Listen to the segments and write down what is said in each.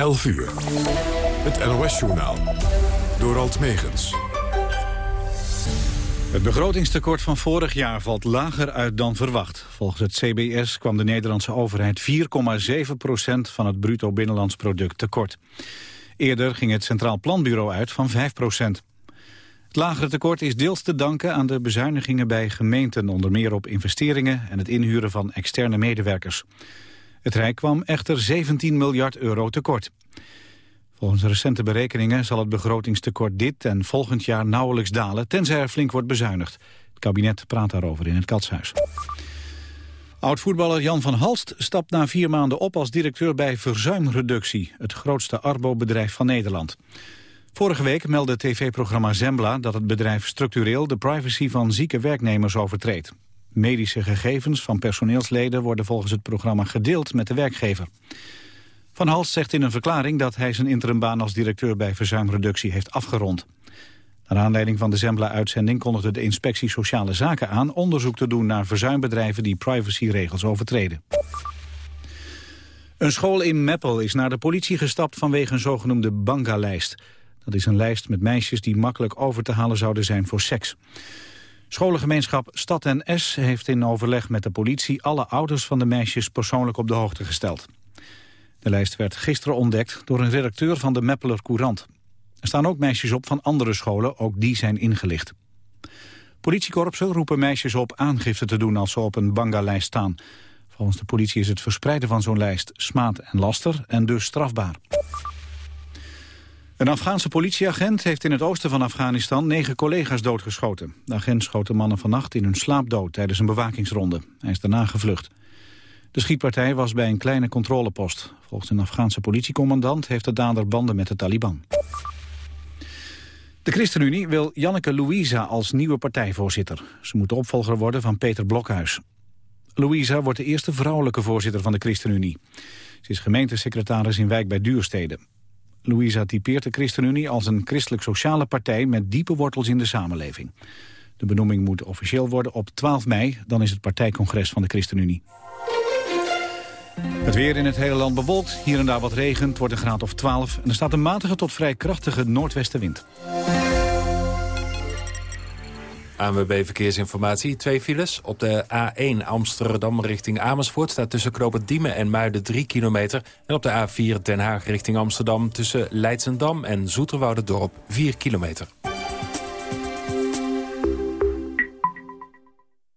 11 uur. Het NOS-journaal. Door Alt Megens. Het begrotingstekort van vorig jaar valt lager uit dan verwacht. Volgens het CBS kwam de Nederlandse overheid 4,7 procent van het bruto binnenlands product tekort. Eerder ging het Centraal Planbureau uit van 5 procent. Het lagere tekort is deels te danken aan de bezuinigingen bij gemeenten... onder meer op investeringen en het inhuren van externe medewerkers. Het Rijk kwam echter 17 miljard euro tekort. Volgens recente berekeningen zal het begrotingstekort dit en volgend jaar nauwelijks dalen... tenzij er flink wordt bezuinigd. Het kabinet praat daarover in het Katshuis. Oud-voetballer Jan van Halst stapt na vier maanden op als directeur bij Verzuimreductie, het grootste arbobedrijf van Nederland. Vorige week meldde tv-programma Zembla dat het bedrijf structureel de privacy van zieke werknemers overtreedt. Medische gegevens van personeelsleden worden volgens het programma gedeeld met de werkgever. Van Hals zegt in een verklaring dat hij zijn interimbaan als directeur bij verzuimreductie heeft afgerond. Naar aanleiding van de Zembla-uitzending kondigde de inspectie Sociale Zaken aan onderzoek te doen naar verzuimbedrijven die privacyregels overtreden. Een school in Meppel is naar de politie gestapt vanwege een zogenoemde banga-lijst. Dat is een lijst met meisjes die makkelijk over te halen zouden zijn voor seks. Scholengemeenschap Stad en S heeft in overleg met de politie alle ouders van de meisjes persoonlijk op de hoogte gesteld. De lijst werd gisteren ontdekt door een redacteur van de Meppeler Courant. Er staan ook meisjes op van andere scholen, ook die zijn ingelicht. Politiekorpsen roepen meisjes op aangifte te doen als ze op een banga-lijst staan. Volgens de politie is het verspreiden van zo'n lijst smaad en laster en dus strafbaar. Een Afghaanse politieagent heeft in het oosten van Afghanistan negen collega's doodgeschoten. De agent schoot de mannen vannacht in hun slaap dood tijdens een bewakingsronde. Hij is daarna gevlucht. De schietpartij was bij een kleine controlepost. Volgens een Afghaanse politiecommandant heeft de dader banden met de Taliban. De ChristenUnie wil Janneke Louisa als nieuwe partijvoorzitter. Ze moet de opvolger worden van Peter Blokhuis. Louisa wordt de eerste vrouwelijke voorzitter van de ChristenUnie. Ze is gemeentesecretaris in Wijk bij Duurstede. Louisa typeert de ChristenUnie als een christelijk-sociale partij... met diepe wortels in de samenleving. De benoeming moet officieel worden op 12 mei. Dan is het partijcongres van de ChristenUnie. Het weer in het hele land bewolkt. Hier en daar wat regen. Het wordt een graad of 12. En er staat een matige tot vrij krachtige noordwestenwind. ANWB Verkeersinformatie. Twee files. Op de A1 Amsterdam richting Amersfoort... staat tussen Knopen Diemen en Muiden 3 kilometer. En op de A4 Den Haag richting Amsterdam... tussen Leidsendam en Dorp 4 kilometer.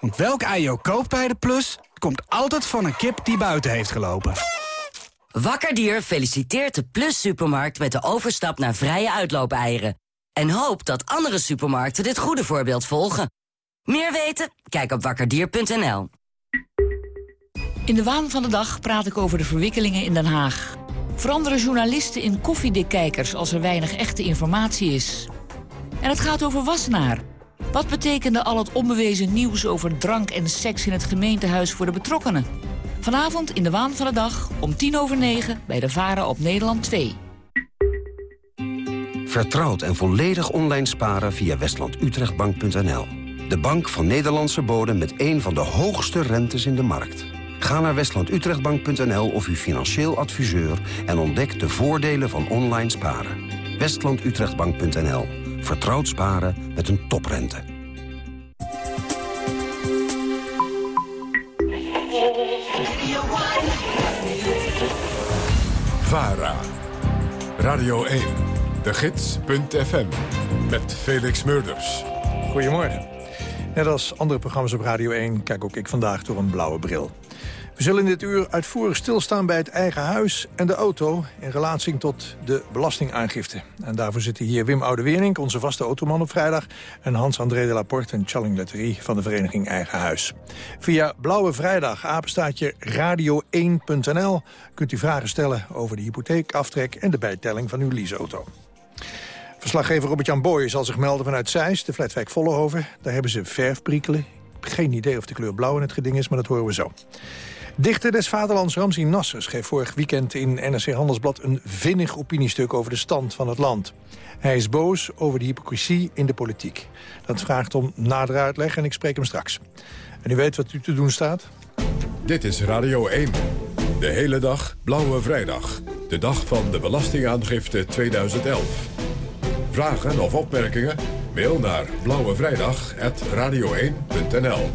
Want welk ei je ook koopt bij de Plus, komt altijd van een kip die buiten heeft gelopen. Wakkerdier feliciteert de Plus Supermarkt met de overstap naar vrije uitloopeieren. En hoopt dat andere supermarkten dit goede voorbeeld volgen. Meer weten? Kijk op wakkerdier.nl. In de waan van de dag praat ik over de verwikkelingen in Den Haag. Veranderen journalisten in koffiedikkijkers als er weinig echte informatie is? En het gaat over Wassenaar. Wat betekende al het onbewezen nieuws over drank en seks in het gemeentehuis voor de betrokkenen? Vanavond in de waan van de dag om tien over negen bij de Varen op Nederland 2. Vertrouwd en volledig online sparen via westlandutrechtbank.nl. De bank van Nederlandse bodem met een van de hoogste rentes in de markt. Ga naar westlandutrechtbank.nl of uw financieel adviseur... en ontdek de voordelen van online sparen. westlandutrechtbank.nl. Vertrouwd sparen met een toprente. VARA. Radio 1. De Gids.fm. Met Felix Murders. Goedemorgen. Net als andere programma's op Radio 1 kijk ook ik vandaag door een blauwe bril. We zullen in dit uur uitvoerig stilstaan bij het eigen huis en de auto... in relatie tot de belastingaangifte. En daarvoor zitten hier Wim Oudewering, onze vaste automan op vrijdag... en Hans-André de Laporte en Challing Letterie van de vereniging Eigen Huis. Via Blauwe Vrijdag, apenstaatje radio1.nl... kunt u vragen stellen over de hypotheekaftrek en de bijtelling van uw leaseauto. Verslaggever Robert-Jan Boy zal zich melden vanuit Zeist, de flatwijk Vollenhoven. Daar hebben ze verfpriekelen. Ik heb geen idee of de kleur blauw in het geding is, maar dat horen we zo. Dichter des vaderlands Ramzi Nasser schreef vorig weekend in NRC Handelsblad... een vinnig opiniestuk over de stand van het land. Hij is boos over de hypocrisie in de politiek. Dat vraagt om nader uitleg en ik spreek hem straks. En u weet wat u te doen staat? Dit is Radio 1. De hele dag Blauwe Vrijdag. De dag van de Belastingaangifte 2011. Vragen of opmerkingen? Mail naar blauwevrijdag.radio1.nl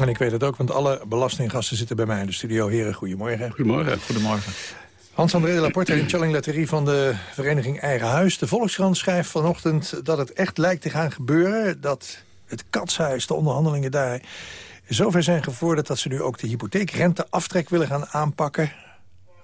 En ik weet het ook, want alle belastinggasten zitten bij mij in de studio. Heren, goedemorgen. Goedemorgen. Goedemorgen. Hans-André de Laporte en Challing Letterie van de vereniging Eigen Huis. De Volkskrant schrijft vanochtend dat het echt lijkt te gaan gebeuren... dat het katshuis, de onderhandelingen daar... zover zijn gevorderd dat ze nu ook de hypotheekrenteaftrek willen gaan aanpakken.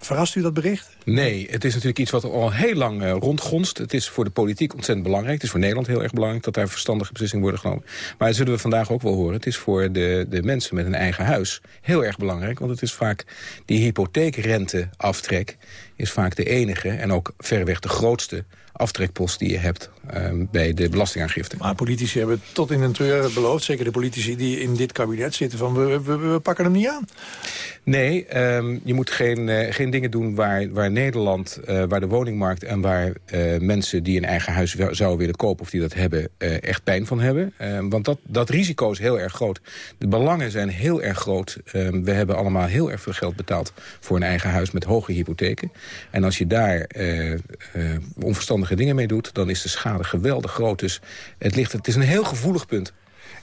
Verrast u dat bericht? Nee, het is natuurlijk iets wat al heel lang uh, rondgonst. Het is voor de politiek ontzettend belangrijk. Het is voor Nederland heel erg belangrijk dat daar verstandige beslissingen worden genomen. Maar dat zullen we vandaag ook wel horen. Het is voor de, de mensen met een eigen huis heel erg belangrijk. Want het is vaak die hypotheekrenteaftrek is vaak de enige en ook verreweg de grootste aftrekpost die je hebt um, bij de belastingaangifte. Maar politici hebben tot in een treur beloofd, zeker de politici die in dit kabinet zitten, van we, we, we pakken hem niet aan. Nee, um, je moet geen, uh, geen dingen doen waar, waar Nederland, uh, waar de woningmarkt en waar uh, mensen die een eigen huis zouden willen kopen of die dat hebben, echt pijn van hebben. Um, want dat, dat risico is heel erg groot. De belangen zijn heel erg groot. we hebben allemaal heel erg veel geld betaald voor een eigen huis met hoge hypotheken. En als je daar onverstandige dingen mee doet, dan is de schade geweldig groot. Dus het, ligt, het is een heel gevoelig punt.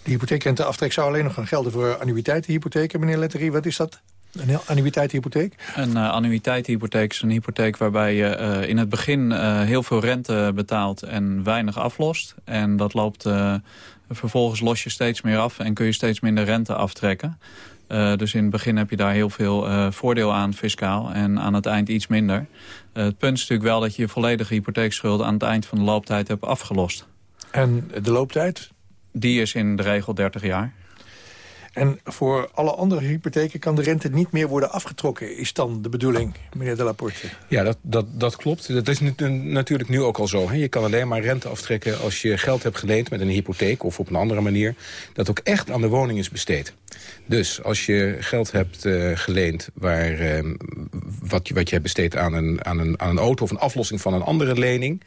De hypotheekrenteaftrek zou alleen nog gaan gelden voor annuïteitenhypotheken, meneer Letterie. Wat is dat? Een annuïteitenhypotheek? Een uh, annuïteitenhypotheek is een hypotheek waarbij je uh, in het begin uh, heel veel rente betaalt en weinig aflost. En dat loopt vervolgens los je steeds meer af en kun je steeds minder rente aftrekken. Dus in het begin heb je daar heel veel voordeel aan fiscaal en aan het eind iets minder. het punt is natuurlijk wel dat je je volledige hypotheekschuld aan het eind van de looptijd hebt afgelost. En de looptijd? Die is in de regel 30 jaar. En voor alle andere hypotheken kan de rente niet meer worden afgetrokken... is dan de bedoeling, meneer De Laporte? Ja, dat, dat, dat klopt. Dat is natuurlijk nu ook al zo. Hè. Je kan alleen maar rente aftrekken als je geld hebt geleend met een hypotheek... of op een andere manier, dat ook echt aan de woning is besteed. Dus als je geld hebt uh, geleend waar, uh, wat, je, wat je hebt besteed aan een, aan, een, aan een auto... of een aflossing van een andere lening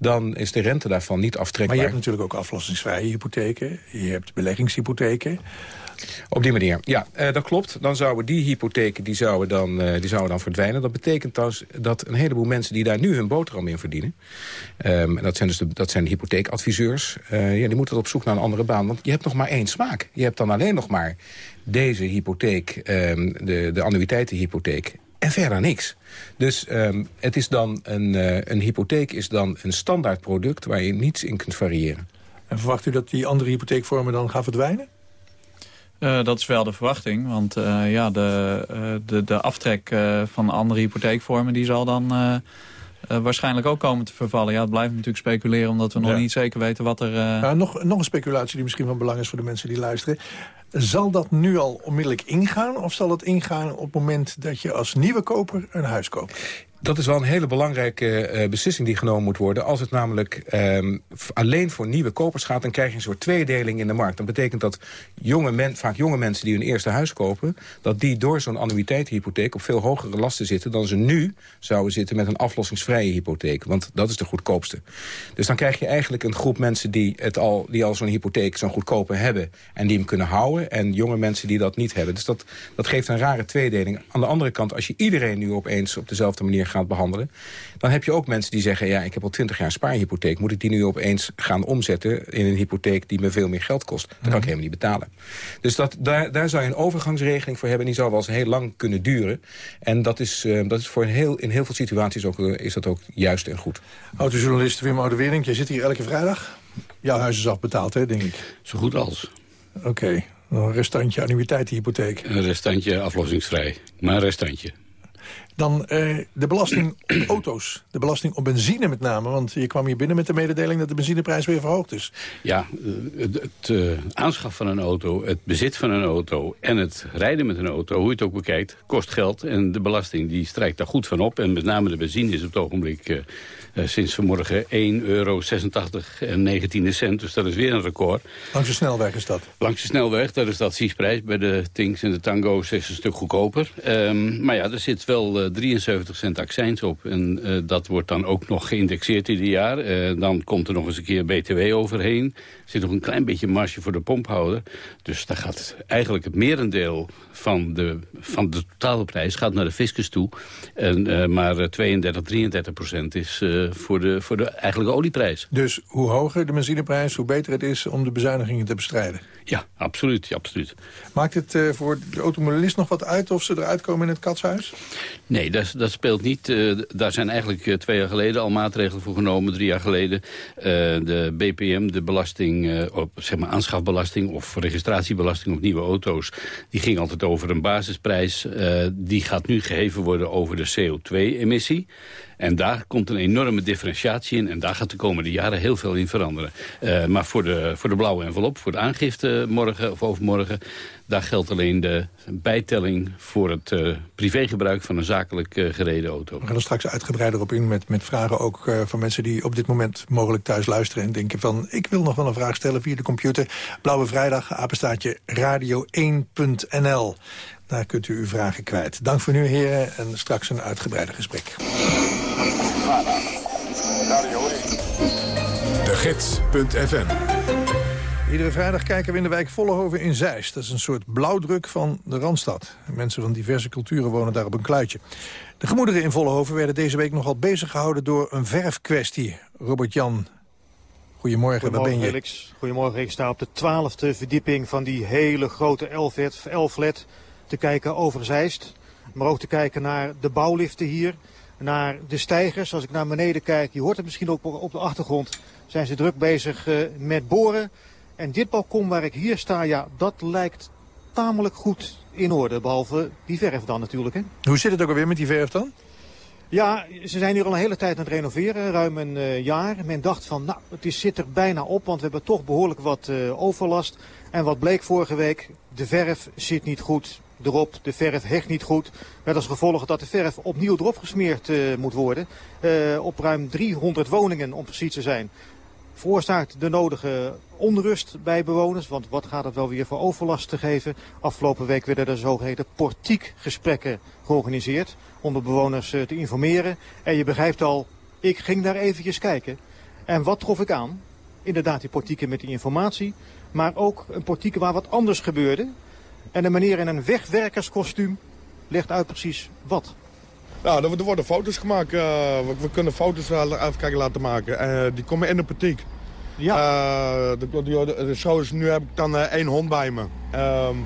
dan is de rente daarvan niet aftrekbaar. Maar je hebt natuurlijk ook aflossingsvrije hypotheken. Je hebt beleggingshypotheken. Op die manier, ja, uh, dat klopt. Dan zouden die hypotheken die zouden dan, uh, die zouden dan verdwijnen. Dat betekent trouwens dat een heleboel mensen die daar nu hun boterham in verdienen... Um, en dat zijn dus de, dat zijn de hypotheekadviseurs... Uh, ja, die moeten op zoek naar een andere baan. Want je hebt nog maar één smaak. Je hebt dan alleen nog maar deze hypotheek, um, de, de annuïteitenhypotheek... En verder niks. Dus um, het is dan een, een hypotheek is dan een standaard product waar je niets in kunt variëren. En verwacht u dat die andere hypotheekvormen dan gaan verdwijnen? Uh, dat is wel de verwachting, want uh, ja, de, uh, de, de aftrek van andere hypotheekvormen... die zal dan waarschijnlijk ook komen te vervallen. Ja, het blijft natuurlijk speculeren, omdat we nog niet zeker weten wat er... Nou, nog, nog een speculatie die misschien van belang is voor de mensen die luisteren. Zal dat nu al onmiddellijk ingaan? Of zal het ingaan op het moment dat je als nieuwe koper een huis koopt? Dat is wel een hele belangrijke uh, beslissing die genomen moet worden. Als het namelijk um, alleen voor nieuwe kopers gaat... dan krijg je een soort tweedeling in de markt. Dat betekent dat jonge men, vaak jonge mensen die hun eerste huis kopen... dat die door zo'n annuïteitshypotheek op veel hogere lasten zitten... dan ze nu zouden zitten met een aflossingsvrije hypotheek. Want dat is de goedkoopste. Dus dan krijg je eigenlijk een groep mensen die, het al, die al zo'n hypotheek... zo'n goedkope hebben en die hem kunnen houden... en jonge mensen die dat niet hebben. Dus dat, dat geeft een rare tweedeling. Aan de andere kant, als je iedereen nu opeens op dezelfde manier gaat behandelen... dan heb je ook mensen die zeggen... ja, ik heb al twintig jaar spaarhypotheek... moet ik die nu opeens gaan omzetten in een hypotheek... die me veel meer geld kost? Dat kan ik mhm. helemaal niet betalen. Dus dat, daar, daar zou je een overgangsregeling voor hebben... die zou wel eens heel lang kunnen duren. En dat is, uh, dat is voor een heel, in heel veel situaties ook, uh, is dat ook juist en goed. Autojournalist Wim Oudewering, jij zit hier elke vrijdag. Jouw huis is afbetaald, hè, denk ik? Zo goed als. Oké. Okay. Een restantje annuïteitenhypotheek. Een restantje aflossingsvrij, maar een restantje. Dan uh, de belasting op auto's. De belasting op benzine met name. Want je kwam hier binnen met de mededeling dat de benzineprijs weer verhoogd is. Ja, het, het uh, aanschaf van een auto, het bezit van een auto... en het rijden met een auto, hoe je het ook bekijkt, kost geld. En de belasting die strijkt daar goed van op. En met name de benzine is op het ogenblik... uh, sinds vanmorgen 1,86 euro en 19 cent. Dus dat is weer een record. Langs de snelweg is dat? Langs de snelweg, dat is de adviesprijs. Bij de Tings en de Tango's is een stuk goedkoper. Um, maar ja, er zit wel uh, 73 cent accijns op. En uh, dat wordt dan ook nog geïndexeerd ieder jaar. Dan komt er nog eens een keer BTW overheen. Er zit nog een klein beetje marge voor de pomphouder. Dus daar gaat eigenlijk het merendeel van de, van de totale prijs gaat naar de fiscus toe. En, maar 32, 33 procent is voor, de, voor de eigenlijke olieprijs. Dus hoe hoger de benzineprijs, hoe beter het is om de bezuinigingen te bestrijden? Ja, absoluut. Ja, absoluut. Maakt het uh, voor de automobilist nog wat uit of ze eruit komen in het katshuis? Nee, dat, dat speelt niet. Uh, daar zijn eigenlijk uh, twee jaar geleden al maatregelen voor genomen. Drie jaar geleden de BPM, de belasting, op, zeg maar aanschafbelasting of registratiebelasting op nieuwe auto's. Die ging altijd over een basisprijs. die gaat nu geheven worden over de CO2-emissie. En daar komt een enorme differentiatie in. En daar gaat de komende jaren heel veel in veranderen. Uh, maar voor de, voor de blauwe envelop, voor de aangifte morgen of overmorgen... daar geldt alleen de bijtelling voor het uh, privégebruik van een zakelijk uh, gereden auto. We gaan er straks uitgebreider op in met, met vragen ook van mensen die op dit moment mogelijk thuis luisteren. En denken van, ik wil nog wel een vraag stellen via de computer. Blauwe Vrijdag, apenstaatje radio1.nl. Daar kunt u uw vragen kwijt. Dank voor nu, heren, en straks een uitgebreider gesprek. De Gids.fm Iedere vrijdag kijken we in de wijk Vollenhoven in Zeist. Dat is een soort blauwdruk van de Randstad. Mensen van diverse culturen wonen daar op een kluitje. De gemoederen in Vollenhoven werden deze week nogal bezig gehouden... door een verfkwestie. Robert-Jan, goedemorgen, goedemorgen, waar ben je? Felix. Goedemorgen, ik sta op de twaalfde verdieping van die hele grote L-flat te kijken over Zeist. Maar ook te kijken naar de bouwliften hier. Naar de stijgers. Als ik naar beneden kijk, je hoort het misschien ook op de achtergrond. Zijn ze druk bezig uh, met boren. En dit balkon waar ik hier sta, ja, dat lijkt tamelijk goed in orde. Behalve die verf dan natuurlijk. Hè? Hoe zit het ook alweer met die verf dan? Ja, ze zijn hier al een hele tijd aan het renoveren, ruim een uh, jaar. Men dacht van, nou, het is, zit er bijna op, want we hebben toch behoorlijk wat uh, overlast. En wat bleek vorige week, de verf zit niet goed erop. De verf hecht niet goed. Met als gevolg dat de verf opnieuw erop gesmeerd uh, moet worden. Uh, op ruim 300 woningen om precies te zijn. Veroorzaakt de nodige onrust bij bewoners. Want wat gaat het wel weer voor overlast te geven? Afgelopen week werden er zogeheten portiekgesprekken georganiseerd. Om de bewoners uh, te informeren. En je begrijpt al, ik ging daar eventjes kijken. En wat trof ik aan? Inderdaad die portieken met die informatie. Maar ook een portieken waar wat anders gebeurde. En de meneer in een wegwerkerskostuum legt uit precies wat. Ja, er worden foto's gemaakt. Uh, we, we, kunnen foto's even kijken laten maken. Uh, die komen in de portiek. Ja. de, de, de, zo is, nu heb ik dan één hond bij me. Ehm,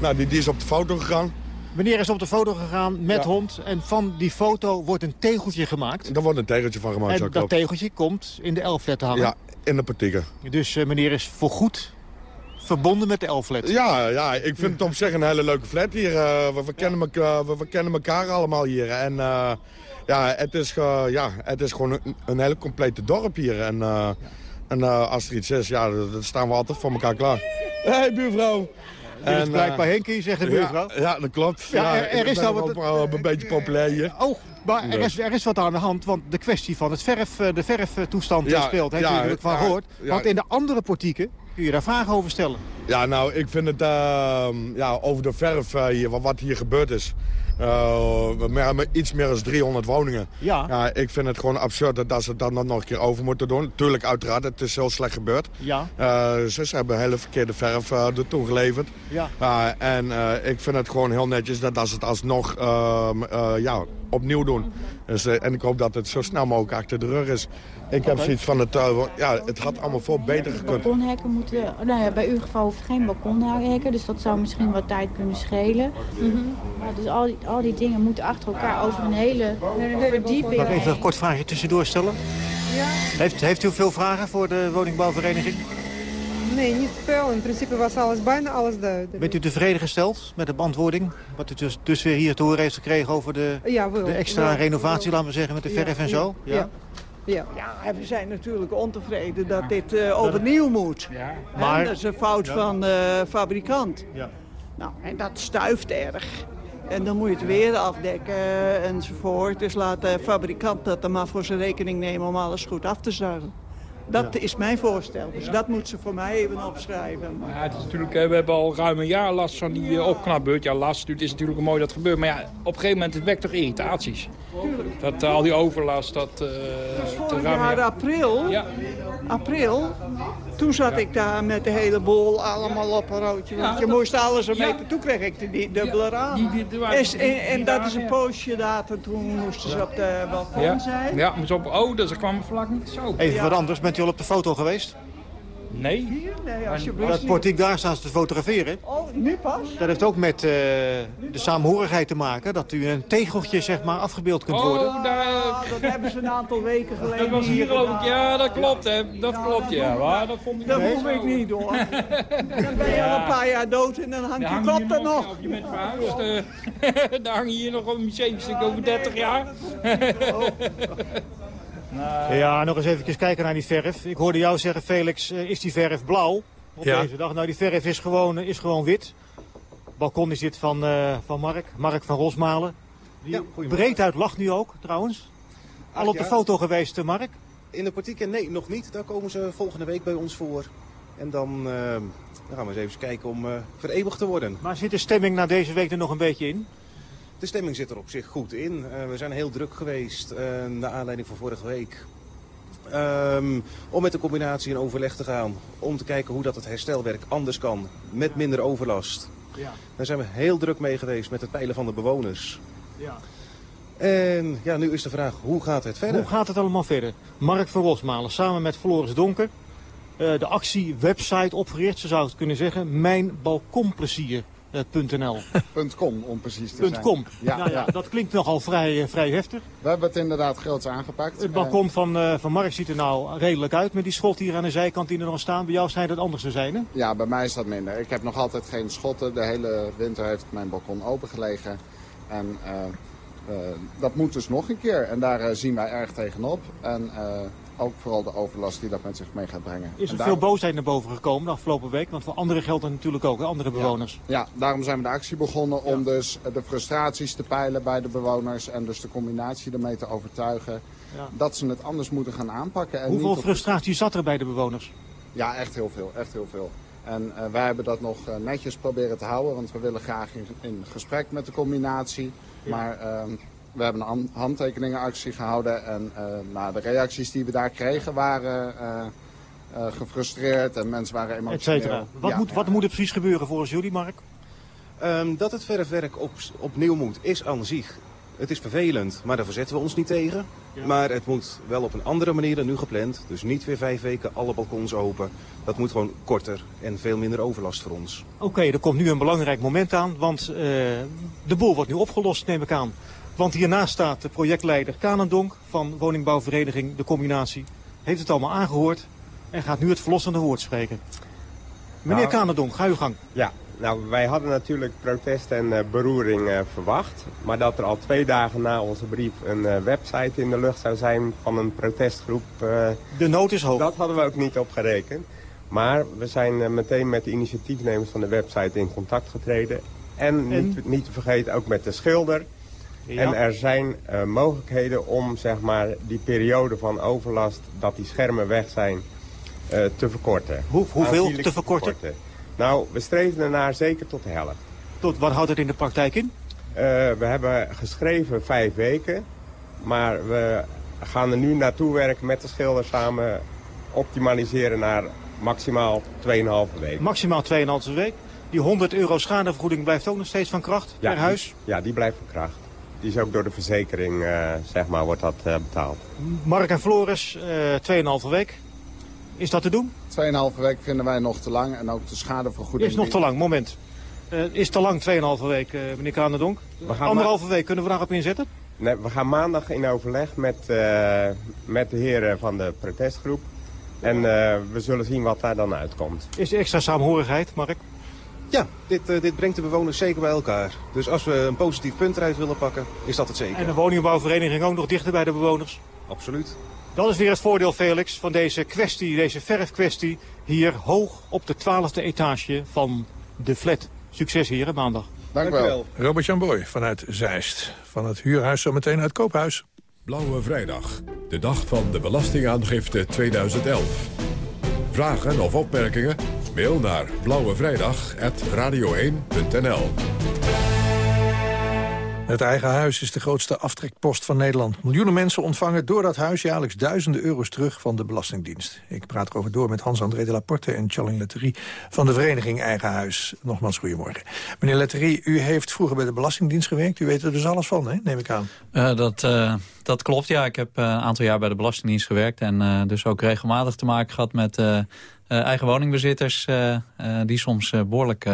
nou, die, die is op de foto gegaan. Meneer is op de foto gegaan met ja. hond. En van die foto wordt een tegeltje gemaakt. Daar wordt een tegeltje van gemaakt. En dat klopt. tegeltje komt in de elflet te hangen. Ja, in de portieken. Dus meneer is voorgoed verbonden met de Elflet. Ja, ja, ik vind het op zich een hele leuke flat hier. Uh, we, we, kennen elkaar, we, we, kennen elkaar allemaal hier. En uh, ja, het is, uh, ja, het is gewoon een, een hele complete dorp hier. En, en als er iets is, ja, dan staan we altijd voor elkaar klaar. Hé, hey, buurvrouw. Dit is blijkbaar Henkie, zegt de buurvrouw. Ja, ja, dat klopt. Ja, er, er is nou wat... Wel, een beetje populair hier. Oh, maar er is, er is wat aan de hand, want de kwestie van het verf, de verftoestand ja, speelt. Heb je natuurlijk van gehoord. Want in de andere portieken kun je daar vragen over stellen. Ja, nou, ik vind het uh, ja, over de verf uh, hier, wat, wat hier gebeurd is. Uh, we hebben iets meer dan 300 woningen. Ja. ja. Ik vind het gewoon absurd dat ze dat nog een keer over moeten doen. Tuurlijk, uiteraard, het is heel slecht gebeurd. Ja. Uh, ze, ze hebben hele verkeerde verf uh, er toe geleverd. Ja. en ik vind het gewoon heel netjes dat als het alsnog ehm, ja, opnieuw doen. Dus, en ik hoop dat het zo snel mogelijk achter de rug is. Ik heb zoiets van, het, ja, het had allemaal veel beter gekund. Balkonhekken moeten, nou ja, bij uw geval hoeft geen balkonhekken, dus dat zou misschien wat tijd kunnen schelen. Mm -hmm. ja, dus al die, al die dingen moeten achter elkaar over een hele verdieping. Mag ik even een kort vraagje tussendoor stellen? Ja. Heeft, heeft u veel vragen voor de woningbouwvereniging? Nee, niet veel. In principe was alles, bijna alles duidelijk. Bent u tevreden gesteld met de beantwoording? Wat u dus, dus weer hier te horen heeft gekregen over de, Ja, wel, de extra wel, renovatie, wel. laten we zeggen, met de Ja, verf en ja, zo? ja. Ja. Ja, we zijn natuurlijk ontevreden dat dit eh, overnieuw moet. Maar- Maar... Dat is een fout Ja. van de fabrikant. Ja. Nou, en dat stuift erg. En dan moet je het weer afdekken enzovoort. Dus laat de fabrikant dat dan maar voor zijn rekening nemen om alles goed af te zuigen. Dat is mijn voorstel. Dus dat moet ze voor mij even opschrijven. Ja, het is natuurlijk, eh, we hebben al ruim een jaar last van die eh, opknapbeurt. Ja, last, het is natuurlijk mooi dat het gebeurt. Maar ja, op een gegeven moment het wekt toch irritaties. Dat eh, al die overlast, dat... eh te Vorig ruim jaar april, april, toen zat ik daar met de hele boel allemaal op een roodje. Want je moest alles meter, toen kreeg ik de die dubbele raam. en, en, dat is een poosje later, toen moesten ze op de balkon zijn. ja zo op, oh, dus er kwam vlak niet zo. Even wat anders, bent u al op de foto geweest? Nee. Hier? Nee, alsjeblieft Dat portiek daar staan ze te fotograferen. Oh, nu pas? Dat heeft ook met eh, de saamhorigheid te maken. Dat u een tegeltje zeg maar, afgebeeld kunt worden. Oh, daar, Ah, dat hebben ze een aantal weken geleden dat was hier geloof ik. Ja, dat klopt, hè. Dat klopt, ja. Maar dat vond ik Dat niet hoef ik niet hoor. Dan ben je al een paar jaar dood en dan hangt je kop je er nog. Je bent verhuisd. eh, daar hang je hier nog een museumstuk over 30 jaar. Ja, nog eens even kijken naar die verf. Ik hoorde jou zeggen, Felix, eh, is die verf blauw op Ja. deze dag? Nou, die verf is gewoon, is gewoon wit. Balkon is dit van, eh, van Mark, Mark van Rosmalen. Die breed uit lacht nu ook, trouwens. Al op de ja. foto geweest, eh, Mark? In de portieken? Nee, nog niet. Daar komen ze volgende week bij ons voor. En dan, eh, dan gaan we eens even kijken om eh vereeuwigd te worden. Maar zit de stemming na deze week er nog een beetje in? De stemming zit er op zich goed in. Eh, we zijn heel druk geweest eh naar aanleiding van vorige week. Ehm, om met de combinatie in overleg te gaan. Om te kijken hoe dat het herstelwerk anders kan. Met minder overlast. Ja. Daar zijn we heel druk mee geweest met het peilen van de bewoners. Ja. En ja, nu is de vraag, hoe gaat het verder? Hoe gaat het allemaal verder? Mark van Rosmalen samen met Floris Donker. eh, de actie-website opgericht, ze zou het kunnen zeggen. Mijnbalkonplezier.nl. .com om precies te zijn. .com. Ja, Nou ja, Dat klinkt nogal vrij, eh, vrij heftig. We hebben het inderdaad groots aangepakt. Het balkon van, eh, van Mark ziet er nou redelijk uit met die schot hier aan de zijkant die er nog staan. Bij jou schijnt het anders te zijn, hè? Eh, ja, bij mij is dat minder. Ik heb nog altijd geen schotten. De hele winter heeft mijn balkon open gelegen. En eh, eh, dat moet dus nog een keer. En daar eh, zien wij erg tegenop. En eh, ook vooral de overlast die dat met zich mee gaat brengen. Is er veel boosheid naar boven gekomen de afgelopen week? Want voor anderen geldt dat natuurlijk ook, hè? andere bewoners. Ja, daarom zijn we de actie begonnen om dus de frustraties te peilen bij de bewoners en dus de combinatie ermee te overtuigen Ja. dat ze het anders moeten gaan aanpakken. En Hoeveel niet op- frustratie zat er bij de bewoners? Ja, echt heel veel, echt heel veel. En eh, wij hebben dat nog eh, netjes proberen te houden, want we willen graag in, in gesprek met de combinatie. Maar ehm, we hebben een han- handtekeningenactie gehouden en eh, nou, de reacties die we daar kregen waren eh, eh, gefrustreerd en mensen waren emotioneel. Wat, Ja. moet, wat moet er precies gebeuren volgens jullie, Mark? Ehm, dat het verfwerk op, opnieuw moet, is aan zich. Het is vervelend, maar daar verzetten we ons niet tegen. Maar het moet wel op een andere manier dan nu gepland. Dus niet weer vijf weken alle balkons open. Dat moet gewoon korter en veel minder overlast voor ons. Oké, er komt nu een belangrijk moment aan, want eh, de boel wordt nu opgelost, neem ik aan. Want hiernaast staat de projectleider Kanendonk van woningbouwvereniging De Combinatie. Heeft het allemaal aangehoord en gaat nu het verlossende woord spreken. Meneer Nou, Kanendonk, ga uw gang. Ja, nou wij hadden natuurlijk protest en eh, beroering eh, verwacht. Maar dat er al twee dagen na onze brief een eh, website in de lucht zou zijn van een protestgroep. de nood is hoog. Dat hadden we ook niet op gerekend. Maar we zijn meteen met de initiatiefnemers van de website in contact getreden. En, En? Niet, niet te vergeten ook met de schilder. Ja. En er zijn eh, mogelijkheden om zeg maar, die periode van overlast, dat die schermen weg zijn, eh, te verkorten. Hoe- hoeveel te verkorten? Nou, we streven ernaar zeker tot de helft. Tot, wat houdt het in de praktijk in? Eh, we hebben geschreven vijf weken, maar we gaan er nu naartoe werken met de schilder samen optimaliseren naar maximaal 2,5 week. Maximaal 2,5 week. Die 100 euro schadevergoeding blijft ook nog steeds van kracht per die- huis. ja, die blijft van kracht. Die is ook door de verzekering, eh, zeg maar, wordt dat eh, betaald. Mark en Floris, eh 2,5 week. Is dat te doen? 2,5 week vinden wij nog te lang en ook de schadevergoeding. Is nog die- te lang, moment. Eh, is te lang 2,5 week, eh, meneer gaan Anderhalve week, kunnen we daarop inzetten? Nee, we gaan maandag in overleg met, eh, met de heren van de protestgroep. En uh, we zullen zien wat daar dan uitkomt. Is er extra saamhorigheid, Mark? Ja, dit, uh, dit brengt de bewoners zeker bij elkaar. Dus als we een positief punt eruit willen pakken, is dat het zeker. En de woningbouwvereniging ook nog dichter bij de bewoners? Absoluut. Dat is weer het voordeel, Felix, van deze kwestie, deze verfkwestie... hier hoog op de twaalfde etage van de flat. Succes hier, maandag. Dank u wel. Robert Jan Boy vanuit Zeist. Van het huurhuis zometeen uit Koophuis. Blauwe Vrijdag. De dag van de Belastingaangifte 2011. Vragen of opmerkingen? Mail naar blauwevrijdag.radio1.nl het eigen huis is de grootste aftrekpost van Nederland. Miljoenen mensen ontvangen door dat huis jaarlijks duizenden euro's terug van de Belastingdienst. Ik praat erover door met Hans-André de Laporte en Charling Letterie van de vereniging Eigen Huis. Nogmaals, goedemorgen. Meneer Letterie, u heeft vroeger bij de Belastingdienst gewerkt. U weet er dus alles van, hè? neem ik aan. Uh, dat, uh, dat klopt, ja. Ik heb uh, een aantal jaar bij de Belastingdienst gewerkt... en dus ook regelmatig te maken gehad met eigen woningbezitters uh, uh, die soms behoorlijk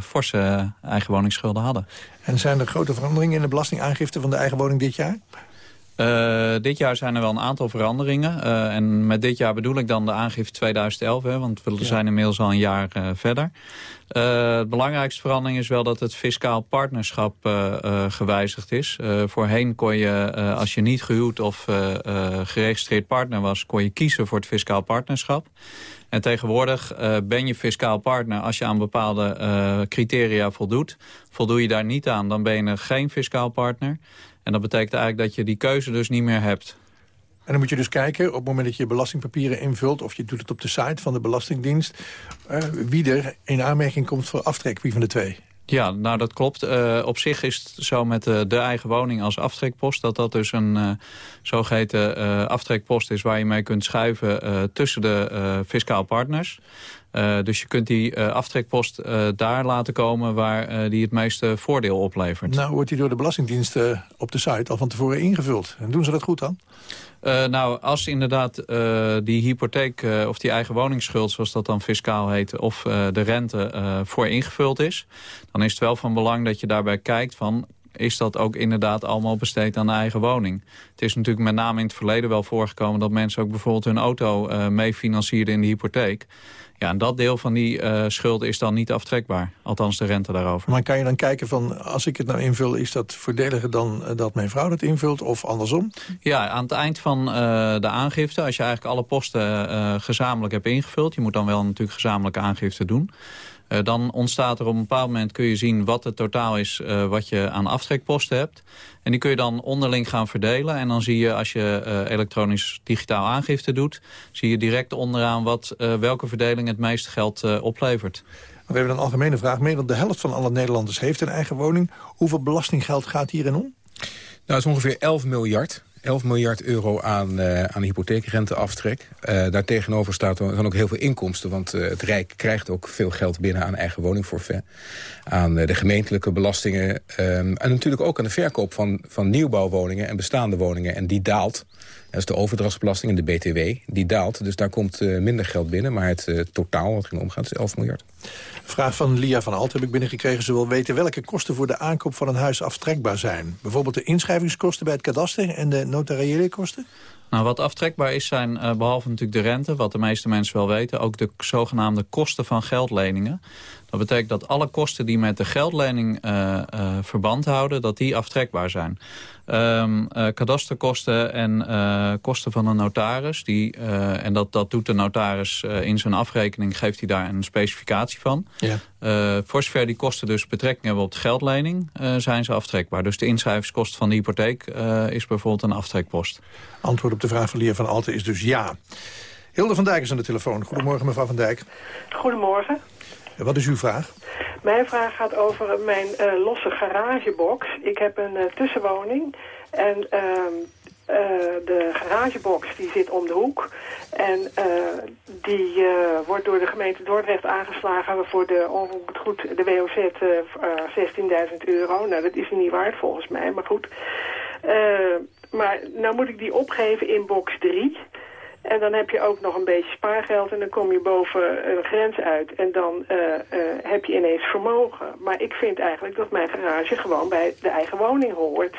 forse eigen woningsschulden hadden. En zijn er grote veranderingen in de belastingaangifte van de eigen woning dit jaar? dit jaar zijn er wel een aantal veranderingen. en met dit jaar bedoel ik dan de aangifte 2011, hè, want we ja. zijn inmiddels al een jaar verder. de belangrijkste verandering is wel dat het fiscaal partnerschap gewijzigd is. voorheen kon je, als je niet gehuwd of geregistreerd partner was... kon je kiezen voor het fiscaal partnerschap. En tegenwoordig uh, ben je fiscaal partner als je aan bepaalde uh, criteria voldoet. Voldoe je daar niet aan, dan ben je geen fiscaal partner. En dat betekent eigenlijk dat je die keuze dus niet meer hebt. En dan moet je dus kijken, op het moment dat je belastingpapieren invult... of je doet het op de site van de Belastingdienst... Uh, wie er in aanmerking komt voor aftrek, wie van de twee. Ja, nou dat klopt. Uh, op zich is het zo met uh, de eigen woning als aftrekpost... dat dat dus een uh, zogeheten aftrekpost is waar je mee kunt schuiven tussen de fiscaal partners. dus je kunt die aftrekpost daar laten komen waar die het meeste voordeel oplevert. Nou wordt die door de Belastingdienst op de site al van tevoren ingevuld. En doen ze dat goed dan? Uh, nou, als inderdaad uh, die hypotheek uh, of die eigen woningsschuld, zoals dat dan fiscaal heet, of de rente voor ingevuld is, dan is het wel van belang dat je daarbij kijkt van, is dat ook inderdaad allemaal besteed aan de eigen woning. Het is natuurlijk met name in het verleden wel voorgekomen dat mensen ook bijvoorbeeld hun auto mee financierden in de hypotheek. Ja, en dat deel van die uh, schulden is dan niet aftrekbaar. Althans de rente daarover. Maar kan je dan kijken van, als ik het nou invul... is dat voordeliger dan uh, dat mijn vrouw het invult of andersom? Ja, aan het eind van uh, de aangifte... als je eigenlijk alle posten gezamenlijk hebt ingevuld... je moet dan wel natuurlijk gezamenlijke aangifte doen... Uh, dan ontstaat er op een bepaald moment, kun je zien wat het totaal is uh, wat je aan aftrekposten hebt. En die kun je dan onderling gaan verdelen. En dan zie je als je uh, elektronisch digitaal aangifte doet, zie je direct onderaan wat, welke verdeling het meeste geld oplevert. We hebben een algemene vraag. Meer dan de helft van alle Nederlanders heeft een eigen woning. Hoeveel belastinggeld gaat hierin om? Nou, dat is ongeveer 11 miljard. 11 miljard euro aan, uh, aan hypotheekrenteaftrek. Uh, daartegenover staat dan ook heel veel inkomsten. Want uh, het Rijk krijgt ook veel geld binnen aan eigen woningforfait. Aan de gemeentelijke belastingen. Um, en natuurlijk ook aan de verkoop van, van nieuwbouwwoningen en bestaande woningen. En die daalt. Dat is de overdrachtsbelasting en de BTW. Die daalt, dus daar komt minder geld binnen. Maar het totaal wat erin omgaat is 11 miljard. Vraag van Lia van Alt heb ik binnengekregen. Ze wil weten welke kosten voor de aankoop van een huis aftrekbaar zijn. Bijvoorbeeld de inschrijvingskosten bij het kadaster en de notariële kosten? Nou, wat aftrekbaar is zijn, uh, behalve natuurlijk de rente... wat de meeste mensen wel weten, ook de zogenaamde kosten van geldleningen. Dat betekent dat alle kosten die met de geldlening uh, uh, verband houden... dat die aftrekbaar zijn. Um, uh, kadasterkosten en uh, kosten van een notaris. Die, uh, en dat, dat doet de notaris in zijn afrekening, geeft hij daar een specificatie van. Ja. voor zover die kosten dus betrekking hebben op de geldlening, zijn ze aftrekbaar. Dus de inschrijvingskosten van de hypotheek is bijvoorbeeld een aftrekpost. Antwoord op de vraag van Lier van Alten is dus ja. Hilde van Dijk is aan de telefoon. Goedemorgen mevrouw van Dijk. Goedemorgen. Wat is uw vraag? Mijn vraag gaat over mijn uh, losse garagebox. Ik heb een uh, tussenwoning en uh, de garagebox die zit om de hoek. En die wordt door de gemeente Dordrecht aangeslagen voor de, goed, de WOZ 16.000 euro. Nou, dat is niet waard volgens mij, maar goed. maar nou moet ik die opgeven in box 3... En dan heb je ook nog een beetje spaargeld en dan kom je boven een grens uit. En dan uh, uh, heb je ineens vermogen. Maar ik vind eigenlijk dat mijn garage gewoon bij de eigen woning hoort.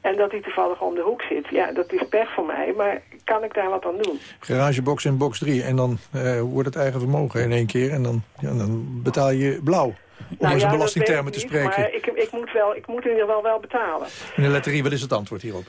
En dat die toevallig om de hoek zit. Ja, dat is pech voor mij, maar kan ik daar wat aan doen? Garagebox in box 3 en dan eh, wordt het eigen vermogen in één keer. En dan, ja, dan betaal je blauw. Om Nou eens ja, belastingtermen te niet, spreken. Maar ik, ik, moet wel, ik moet in ieder geval wel betalen. Meneer Letterie, wat is het antwoord hierop?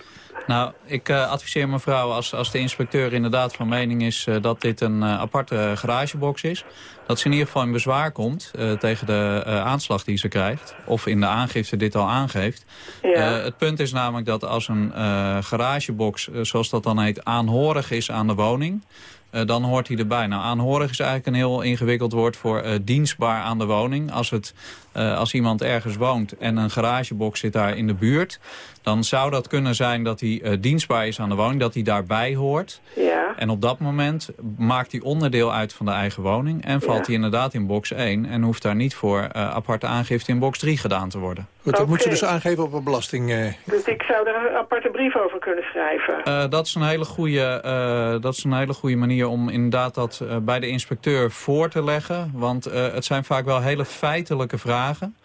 Nou, ik eh, adviseer mevrouw als, als de inspecteur inderdaad van mening is eh, dat dit een eh, aparte garagebox is. Dat ze in ieder geval in bezwaar komt eh, tegen de eh, aanslag die ze krijgt. Of in de aangifte dit al aangeeft. Eh, het punt is namelijk dat als een eh, garagebox, zoals dat dan heet, aanhorig is aan de woning... eh, dan hoort hij erbij. Nou, aanhorig is eigenlijk een heel ingewikkeld woord voor eh, dienstbaar aan de woning. Als, het, eh, als iemand ergens woont en een garagebox zit daar in de buurt... dan zou dat kunnen zijn dat hij eh, dienstbaar is aan de woning, dat hij daarbij hoort. Ja. En op dat moment maakt hij onderdeel uit van de eigen woning... en valt Ja. hij inderdaad in box 1... en hoeft daar niet voor eh, aparte aangifte in box 3 gedaan te worden. Goed, dat moet ze Oké. dus aangeven op een belasting... eh, Dus ik zou er een aparte brief over kunnen schrijven. Eh, dat, is een hele goede, eh, dat is een hele goede manier om inderdaad dat eh, bij de inspecteur voor te leggen. Want eh, het zijn vaak wel hele feitelijke vragen.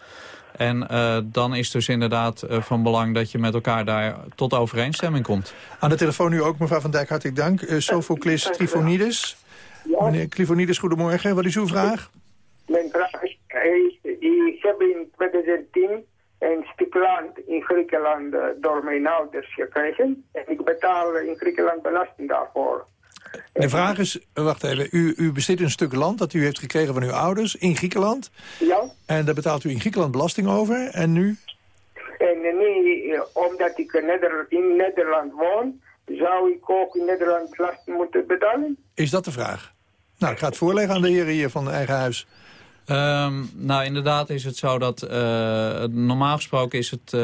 En eh, dan is dus inderdaad eh, van belang dat je met elkaar daar tot overeenstemming komt. Aan de telefoon nu ook, mevrouw Van Dijk, hartelijk dank. Uh, Sophocles Trifonides. Meneer Trifonides, goedemorgen. Wat is uw vraag? Mijn vraag is, ik heb in 2010 een stuk land in Griekenland door mijn ouders gekregen. En ik betaal in Griekenland belasting daarvoor. De vraag is, wacht even, u, u bezit een stuk land dat u heeft gekregen van uw ouders in Griekenland. Ja. En daar betaalt u in Griekenland belasting over. En nu? En nu, omdat ik in Nederland woon, zou ik ook in Nederland belasting moeten betalen? Is dat de vraag? Nou, ik ga het voorleggen aan de heren hier van eigen huis. Ehm, nou, inderdaad is het zo dat eh, normaal gesproken is het eh,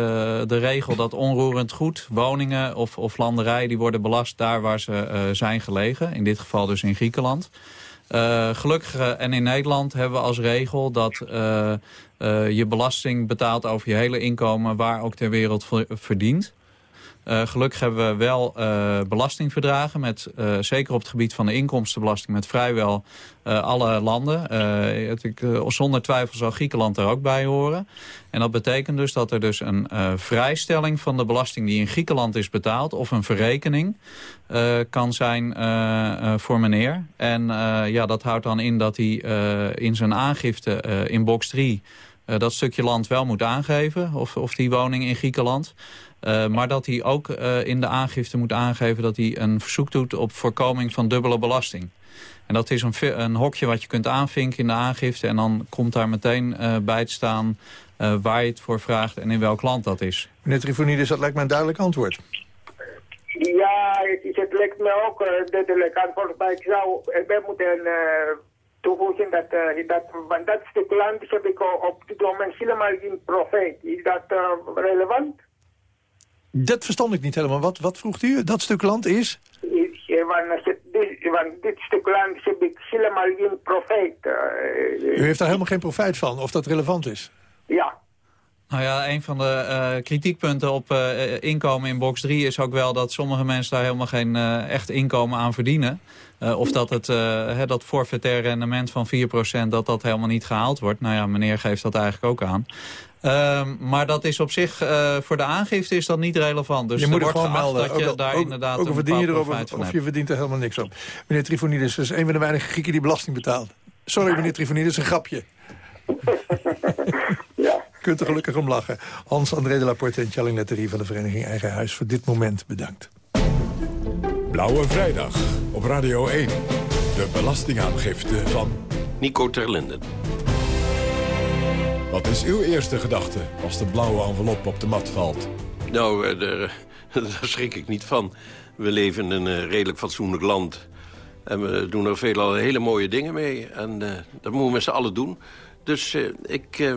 de regel dat onroerend goed, woningen of, of landerijen, die worden belast daar waar ze eh, zijn gelegen. In dit geval dus in Griekenland. Gelukkig en in Nederland hebben we als regel dat je belasting betaalt over je hele inkomen waar ook ter wereld ver- verdient. Eh, gelukkig hebben we wel eh, belastingverdragen, met, eh, zeker op het gebied van de inkomstenbelasting, met vrijwel alle landen. Ik, zonder twijfel zal Griekenland er ook bij horen. En dat betekent dus dat er dus een vrijstelling van de belasting die in Griekenland is betaald, of een verrekening, kan zijn voor meneer. En ja, dat houdt dan in dat hij in zijn aangifte in box 3 eh, dat stukje land wel moet aangeven, of, of die woning in Griekenland. Eh, maar dat hij ook eh, in de aangifte moet aangeven dat hij een verzoek doet op voorkoming van dubbele belasting. En dat is een, een hokje wat je kunt aanvinken in de aangifte. En dan komt daar meteen eh, bij te staan eh, waar je het voor vraagt en in welk land dat is. Meneer Trifonides, dat lijkt mij een duidelijk antwoord. Ja, het, lijkt me ook uh, duidelijk antwoord, maar ik zou erbij moeten uh, toevoegen dat, uh, dat van dat stuk land heb ik op dit moment helemaal geen profijt. Is dat uh, relevant? Dat verstond ik niet helemaal. Wat, wat vroeg u? Dat stuk land is? Uh, dit, stuk land heb ik helemaal geen profijt. Uh, U heeft daar helemaal geen profijt van, of dat relevant is? Ja. Nou ja, een van de uh, kritiekpunten op uh, inkomen in box 3 is ook wel dat sommige mensen daar helemaal geen uh, echt inkomen aan verdienen. Uh, of dat het hè, dat forfaitair rendement van 4% dat dat helemaal niet gehaald wordt. Nou ja, meneer geeft dat eigenlijk ook aan. Uh, maar dat is op zich, uh, voor de aangifte is dat niet relevant. Dus je er moet wordt gewoon melden. dat je ook, daar ook, inderdaad ook een verdien je erover, of je verdient er helemaal niks op. Meneer Trifonides is een van de weinige Grieken die belasting betaalt. Sorry meneer Trifonides, een grapje. ja. Kunt er gelukkig om lachen. Hans-André de Laporte en Tjalling Letterie van de Vereniging Eigen Huis... voor dit moment bedankt. Blauwe Vrijdag op Radio 1. De belastingaangifte van... Nico Terlinden. Wat is uw eerste gedachte als de blauwe envelop op de mat valt? Nou, uh, daar, daar schrik ik niet van. We leven in een uh, redelijk fatsoenlijk land. En we doen er veelal hele mooie dingen mee. En uh, dat moeten we met z'n allen doen. Dus ik,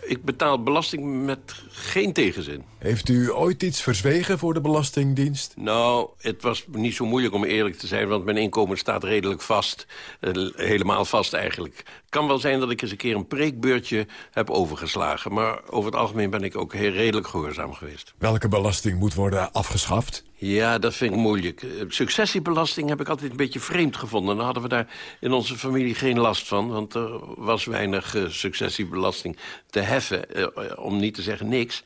ik betaal belasting met geen tegenzin. Heeft u ooit iets verzwegen voor de Belastingdienst? Nou, het was niet zo moeilijk om eerlijk te zijn... want mijn inkomen staat redelijk vast. Uh, helemaal vast eigenlijk. Het kan wel zijn dat ik eens een keer een preekbeurtje heb overgeslagen. Maar over het algemeen ben ik ook heel redelijk gehoorzaam geweest. Welke belasting moet worden afgeschaft? Ja, dat vind ik moeilijk. Uh, successiebelasting heb ik altijd een beetje vreemd gevonden. Dan hadden we daar in onze familie geen last van. Want er was weinig uh, successiebelasting te heffen. om niet te zeggen niks.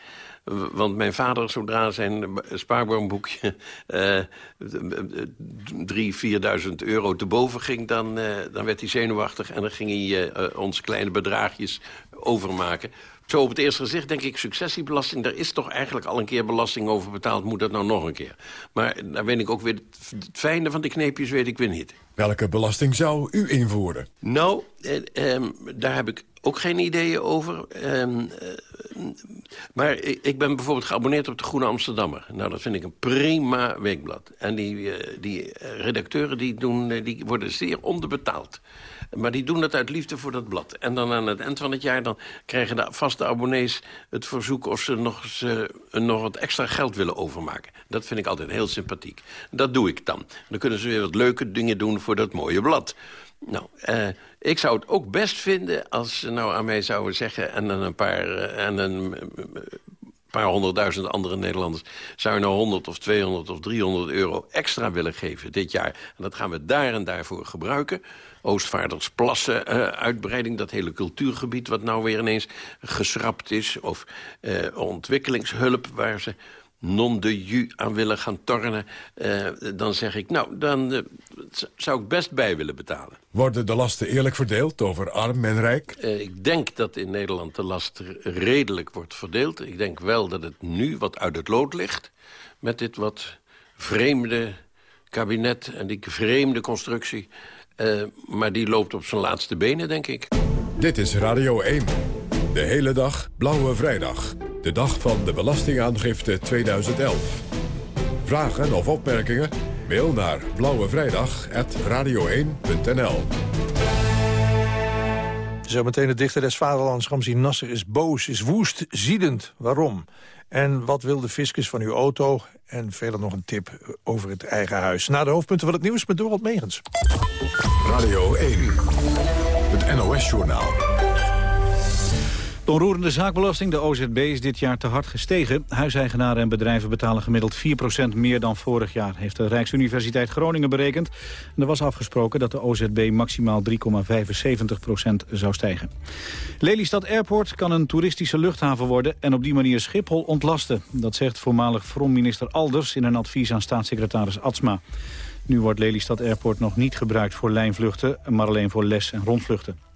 Want mijn vader, zodra zijn spaarboomboekje uh, drie, vierduizend euro te boven ging... Dan, uh, dan werd hij zenuwachtig en dan ging hij uh, ons kleine bedragjes overmaken. Zo op het eerste gezicht denk ik, successiebelasting... daar is toch eigenlijk al een keer belasting over betaald. Moet dat nou nog een keer? Maar daar weet ik ook weer... het fijne van de kneepjes weet ik weer niet. Welke belasting zou u invoeren? Nou, eh, eh, daar heb ik ook geen ideeën over. Uh, maar ik, ik, ben bijvoorbeeld geabonneerd op de Groene Amsterdammer. Nou, dat vind ik een prima weekblad. En die, uh, die redacteuren die doen, die worden zeer onderbetaald. Maar die doen dat uit liefde voor dat blad. En dan aan het eind van het jaar dan krijgen de vaste abonnees het verzoek... of ze nog, eens, nog wat extra geld willen overmaken. Dat vind ik altijd heel sympathiek. Dat doe ik dan. Dan kunnen ze weer wat leuke dingen doen voor dat mooie blad. Nou, uh, ik zou het ook best vinden als ze nou aan mij zouden zeggen... en dan een paar, uh, en een paar honderdduizend andere Nederlanders... zou nou 100 of 200 of 300 euro extra willen geven dit jaar. En dat gaan we daar en daarvoor gebruiken. Oostvaardersplassen, uitbreiding, dat hele cultuurgebied... wat nou weer ineens geschrapt is. Of ontwikkelingshulp waar ze non de ju aan willen gaan tornen... Uh, dan zeg ik, nou, dan uh, zou ik best bij willen betalen. Worden de lasten eerlijk verdeeld over arm en rijk? Uh, ik denk dat in Nederland de last redelijk wordt verdeeld. Ik denk wel dat het nu wat uit het lood ligt... met dit wat vreemde kabinet en die vreemde constructie. maar die loopt op zijn laatste benen, denk ik. Dit is Radio 1. De hele dag Blauwe Vrijdag. De dag van de Belastingaangifte 2011. Vragen of opmerkingen? Mail naar blauwevrijdag.radio1.nl Zometeen de dichter des vaderlands, Ramzi Nasser, is boos, is woest, ziedend. Waarom? En wat wil de fiscus van uw auto? En verder nog een tip over het eigen huis. Na de hoofdpunten van het nieuws met Dorot Megens. Radio 1, het NOS-journaal. De onroerende zaakbelasting, de OZB, is dit jaar te hard gestegen. Huiseigenaren en bedrijven betalen gemiddeld 4% meer dan vorig jaar... heeft de Rijksuniversiteit Groningen berekend. En er was afgesproken dat de OZB maximaal 3,75% zou stijgen. Lelystad Airport kan een toeristische luchthaven worden... en op die manier Schiphol ontlasten. Dat zegt voormalig Vrom-minister Alders in een advies aan staatssecretaris Atsma. Nu wordt Lelystad Airport nog niet gebruikt voor lijnvluchten... maar alleen voor les- en rondvluchten.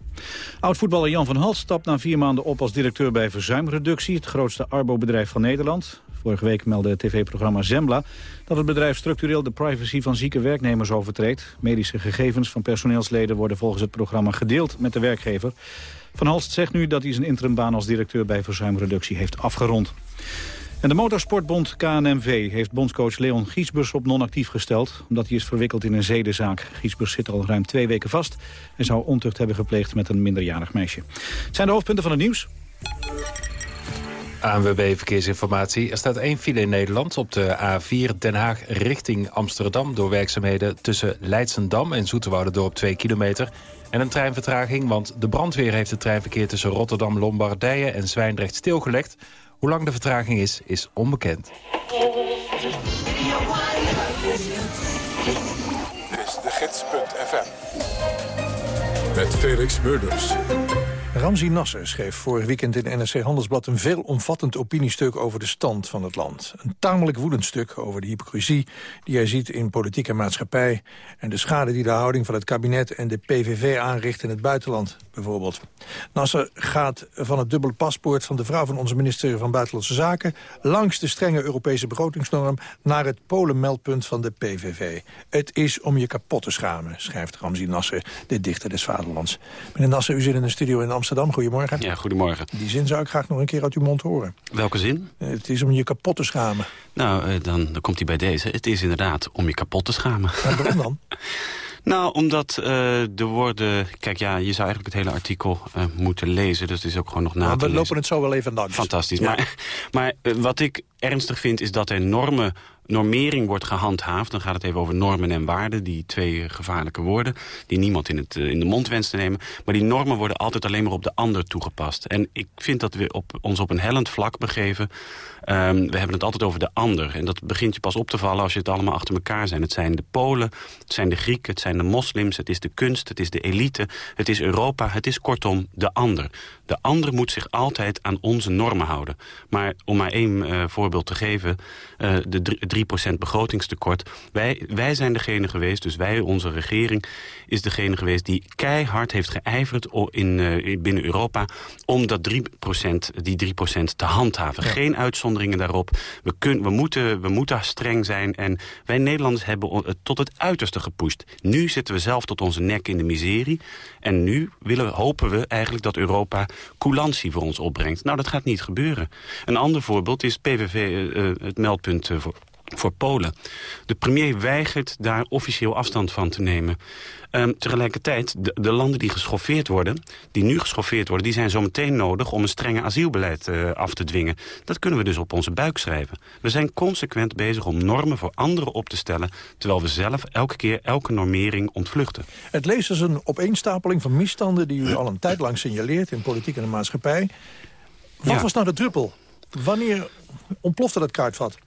Oud-voetballer Jan van Hals stapt na vier maanden op als directeur bij Verzuimreductie, het grootste Arbo-bedrijf van Nederland. Vorige week meldde het tv-programma Zembla dat het bedrijf structureel de privacy van zieke werknemers overtreedt. Medische gegevens van personeelsleden worden volgens het programma gedeeld met de werkgever. Van Halst zegt nu dat hij zijn interimbaan als directeur bij Verzuimreductie heeft afgerond. En de motorsportbond KNMV heeft bondscoach Leon Giesbers op non-actief gesteld... omdat hij is verwikkeld in een zedenzaak. Giesbers zit al ruim twee weken vast... en zou ontucht hebben gepleegd met een minderjarig meisje. Het zijn de hoofdpunten van het nieuws. ANWB Verkeersinformatie. Er staat één file in Nederland op de A4 Den Haag richting Amsterdam... door werkzaamheden tussen Leidsendam en Zoeterwoudendorp 2 kilometer... En een treinvertraging, want de brandweer heeft het treinverkeer... tussen Rotterdam, Lombardije en Zwijndrecht stilgelegd... Hoe lang de vertraging is, is onbekend. Dit is de gids.fm. Met Felix Murders. Ramzi Nasser schreef vorig weekend in NRC Handelsblad... een veelomvattend opiniestuk over de stand van het land. Een tamelijk woedend stuk over de hypocrisie die hij ziet in politiek en maatschappij... en de schade die de houding van het kabinet en de PVV aanricht in het buitenland, bijvoorbeeld. Nasser gaat van het dubbele paspoort van de vrouw van onze minister van Buitenlandse Zaken... langs de strenge Europese begrotingsnorm naar het polenmeldpunt van de PVV. Het is om je kapot te schamen, schrijft Ramzi Nasser, de dichter des vaderlands. Meneer Nasser, u zit in een studio in Amsterdam Amsterdam. Goedemorgen. Ja, goedemorgen. Die zin zou ik graag nog een keer uit uw mond horen. Welke zin? Eh, het is om je kapot te schamen. Nou, eh, dan, dan komt hij bij deze. Het is inderdaad om je kapot te schamen. waarom dan? Nou, omdat uh, er worden... Kijk, ja, je zou eigenlijk het hele artikel uh, moeten lezen. Dus het is ook gewoon nog na nou, We lopen het zo wel even langs. Fantastisch. Ja. Maar, maar uh, wat ik ernstig vind, is dat er normen normering wordt gehandhaafd... dan gaat het even over normen en waarden, die twee gevaarlijke woorden... die niemand in, het, in de mond wenst te nemen. Maar die normen worden altijd alleen maar op de ander toegepast. En ik vind dat we op, ons op een hellend vlak begeven... Um, we hebben het altijd over de ander. En dat begint je pas op te vallen als je het allemaal achter elkaar zijn. Het zijn de Polen, het zijn de Grieken, het zijn de moslims... het is de kunst, het is de elite, het is Europa, het is kortom de ander. De ander moet zich altijd aan onze normen houden. Maar om maar één uh, voorbeeld te geven, uh, de 3% begrotingstekort. Wij, wij zijn degene geweest, dus wij, onze regering, is degene geweest die keihard heeft geijverd in, uh, binnen Europa om dat 3%, die 3% te handhaven. Ja. Geen uitzonderingen daarop. We, kun, we, moeten, we moeten streng zijn en wij Nederlanders hebben het tot het uiterste gepusht. Nu zitten we zelf tot onze nek in de miserie en nu willen, hopen we eigenlijk dat Europa coulantie voor ons opbrengt. Nou, dat gaat niet gebeuren. Een ander voorbeeld is PVV, uh, het meldpunt uh, voor, voor Polen. De premier weigert daar officieel afstand van te nemen. Um, tegelijkertijd, de, de, landen die geschoffeerd worden, die nu geschoffeerd worden... die zijn zo meteen nodig om een strenge asielbeleid uh, af te dwingen. Dat kunnen we dus op onze buik schrijven. We zijn consequent bezig om normen voor anderen op te stellen... terwijl we zelf elke keer elke normering ontvluchten. Het leest als een opeenstapeling van misstanden... die u al een tijd lang signaleert in politiek en de maatschappij. Wat ja. was nou de druppel? Wanneer ontplofte dat kaartvat?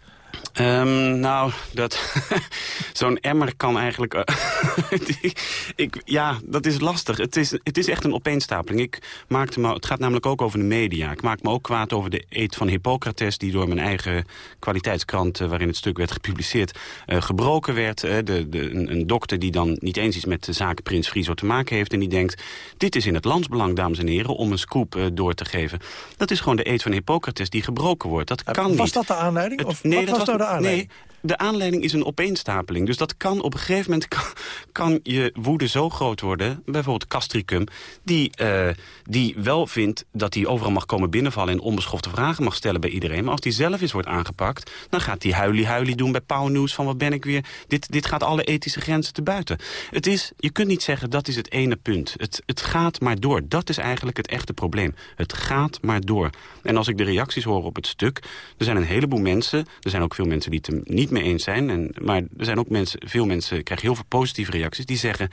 Um, nou, dat zo'n emmer kan eigenlijk... Uh, ik, ja, dat is lastig. Het is, het is echt een opeenstapeling. Ik maakte me, het gaat namelijk ook over de media. Ik maak me ook kwaad over de eet van Hippocrates... die door mijn eigen kwaliteitskrant, uh, waarin het stuk werd gepubliceerd... Uh, gebroken werd. de, de, een, een, dokter die dan niet eens iets met de zaken Prins Friso te maken heeft... en die denkt, dit is in het landsbelang, dames en heren... om een scoop door te geven. Dat is gewoon de eet van Hippocrates die gebroken wordt. Dat kan was niet. Was dat de aanleiding? Het, of nee, wat dat was de aanleiding? Nee, de aanleiding is een opeenstapeling. Dus dat kan op een gegeven moment kan, je woede zo groot worden. Bijvoorbeeld Castricum, die, uh, die wel vindt dat hij overal mag komen binnenvallen... en onbeschofte vragen mag stellen bij iedereen. Maar als hij zelf eens wordt aangepakt... dan gaat hij huilie-huilie doen bij Pauw News van wat ben ik weer... Dit, dit gaat alle ethische grenzen te buiten. Het is, je kunt niet zeggen dat is het ene punt. Het, het gaat maar door. Dat is eigenlijk het echte probleem. Het gaat maar door. En als ik de reacties hoor op het stuk... er zijn een heleboel mensen... er zijn ook veel mensen die het niet mee eens zijn. En, maar er zijn ook mensen, veel mensen krijgen heel veel positieve reacties. Die zeggen,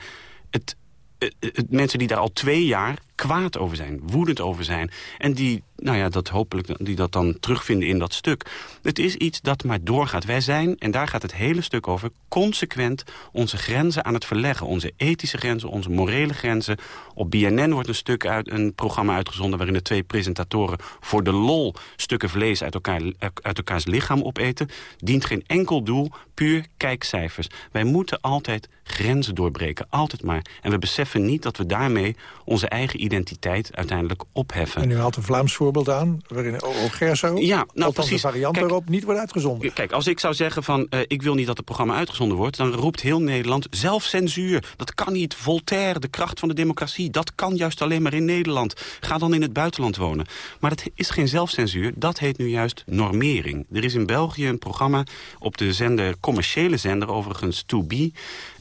het, het, het, mensen die daar al twee jaar kwaad over zijn, woedend over zijn... en die, nou ja, dat hopelijk die dat dan terugvinden in dat stuk. Het is iets dat maar doorgaat. Wij zijn, en daar gaat het hele stuk over... consequent onze grenzen aan het verleggen. Onze ethische grenzen, onze morele grenzen. Op BNN wordt een stuk uit een programma uitgezonden... waarin de twee presentatoren voor de lol stukken vlees uit, elkaar, uit elkaars lichaam opeten. Dient geen enkel doel, puur kijkcijfers. Wij moeten altijd grenzen doorbreken, altijd maar. En we beseffen niet dat we daarmee onze eigen identiteit uiteindelijk opheffen. En u haalt een Vlaams voorbeeld aan, waarin O.O. Gerso, ja, nou, precies. de variant kijk, daarop, niet wordt uitgezonden. Kijk, als ik zou zeggen van, uh, ik wil niet dat het programma uitgezonden wordt... dan roept heel Nederland zelfcensuur. Dat kan niet. Voltaire, de kracht van de democratie, dat kan juist alleen maar in Nederland. Ga dan in het buitenland wonen. Maar dat is geen zelfcensuur, dat heet nu juist normering. Er is in België een programma op de zender, commerciële zender overigens, To Be...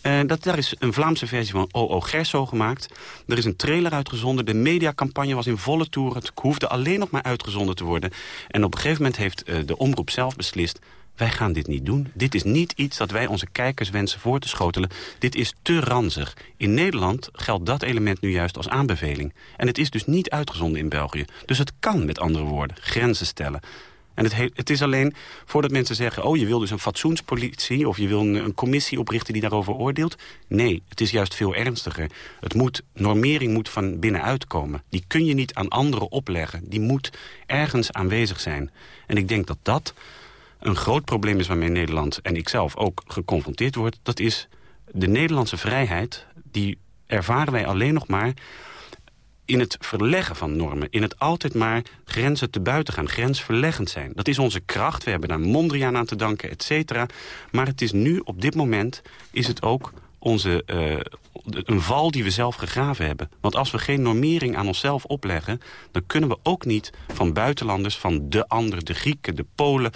Uh, dat, daar is een Vlaamse versie van O.O. Gerso gemaakt. Er is een trailer uitgezonden. De mediacampagne was in volle toer. Het hoefde alleen nog maar uitgezonden te worden. En op een gegeven moment heeft uh, de omroep zelf beslist... wij gaan dit niet doen. Dit is niet iets dat wij onze kijkers wensen voor te schotelen. Dit is te ranzig. In Nederland geldt dat element nu juist als aanbeveling. En het is dus niet uitgezonden in België. Dus het kan, met andere woorden, grenzen stellen. En het, het, is alleen, voordat mensen zeggen... oh, je wil dus een fatsoenspolitie of je wil een, commissie oprichten die daarover oordeelt. Nee, het is juist veel ernstiger. Het moet, normering moet van binnenuit komen. Die kun je niet aan anderen opleggen. Die moet ergens aanwezig zijn. En ik denk dat dat een groot probleem is waarmee Nederland... en ik zelf ook geconfronteerd wordt. Dat is de Nederlandse vrijheid, die ervaren wij alleen nog maar in het verleggen van normen. In het altijd maar grenzen te buiten gaan, grensverleggend zijn. Dat is onze kracht, we hebben daar Mondriaan aan te danken, et cetera. Maar het is nu, op dit moment, is het ook onze, uh, een val die we zelf gegraven hebben. Want als we geen normering aan onszelf opleggen... dan kunnen we ook niet van buitenlanders, van de anderen, de Grieken, de Polen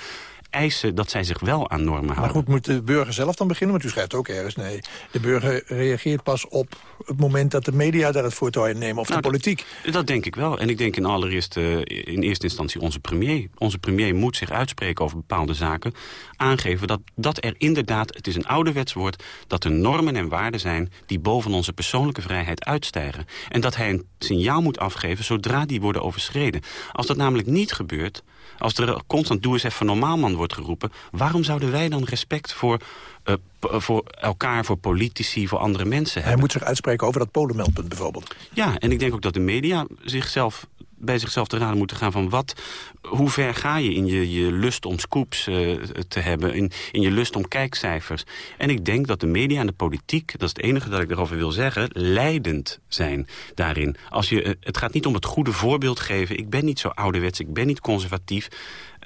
eisen dat zij zich wel aan normen houden. Maar goed, moet de burger zelf dan beginnen? Want u schrijft ook ergens, nee, de burger reageert pas op het moment dat de media daar het voortouw in nemen, of nou, de politiek. Dat, dat, denk ik wel. En ik denk in allereerste, in eerste instantie onze premier. Onze premier moet zich uitspreken over bepaalde zaken. Aangeven dat, dat er inderdaad, het is een ouderwets woord, dat er normen en waarden zijn die boven onze persoonlijke vrijheid uitstijgen. En dat hij een signaal moet afgeven zodra die worden overschreden. Als dat namelijk niet gebeurt, als er constant doe eens even normaal man wordt geroepen... waarom zouden wij dan respect voor, uh, voor elkaar, voor politici, voor andere mensen hebben? Hij moet zich uitspreken over dat polenmeldpunt bijvoorbeeld. Ja, en ik denk ook dat de media zichzelf bij zichzelf te raden moeten gaan van wat, hoe ver ga je in je, je lust om scoops eh, te hebben, in, in je lust om kijkcijfers. En ik denk dat de media en de politiek, dat is het enige dat ik erover wil zeggen, leidend zijn daarin. Als je, eh, het gaat niet om het goede voorbeeld geven. Ik ben niet zo ouderwets, ik ben niet conservatief.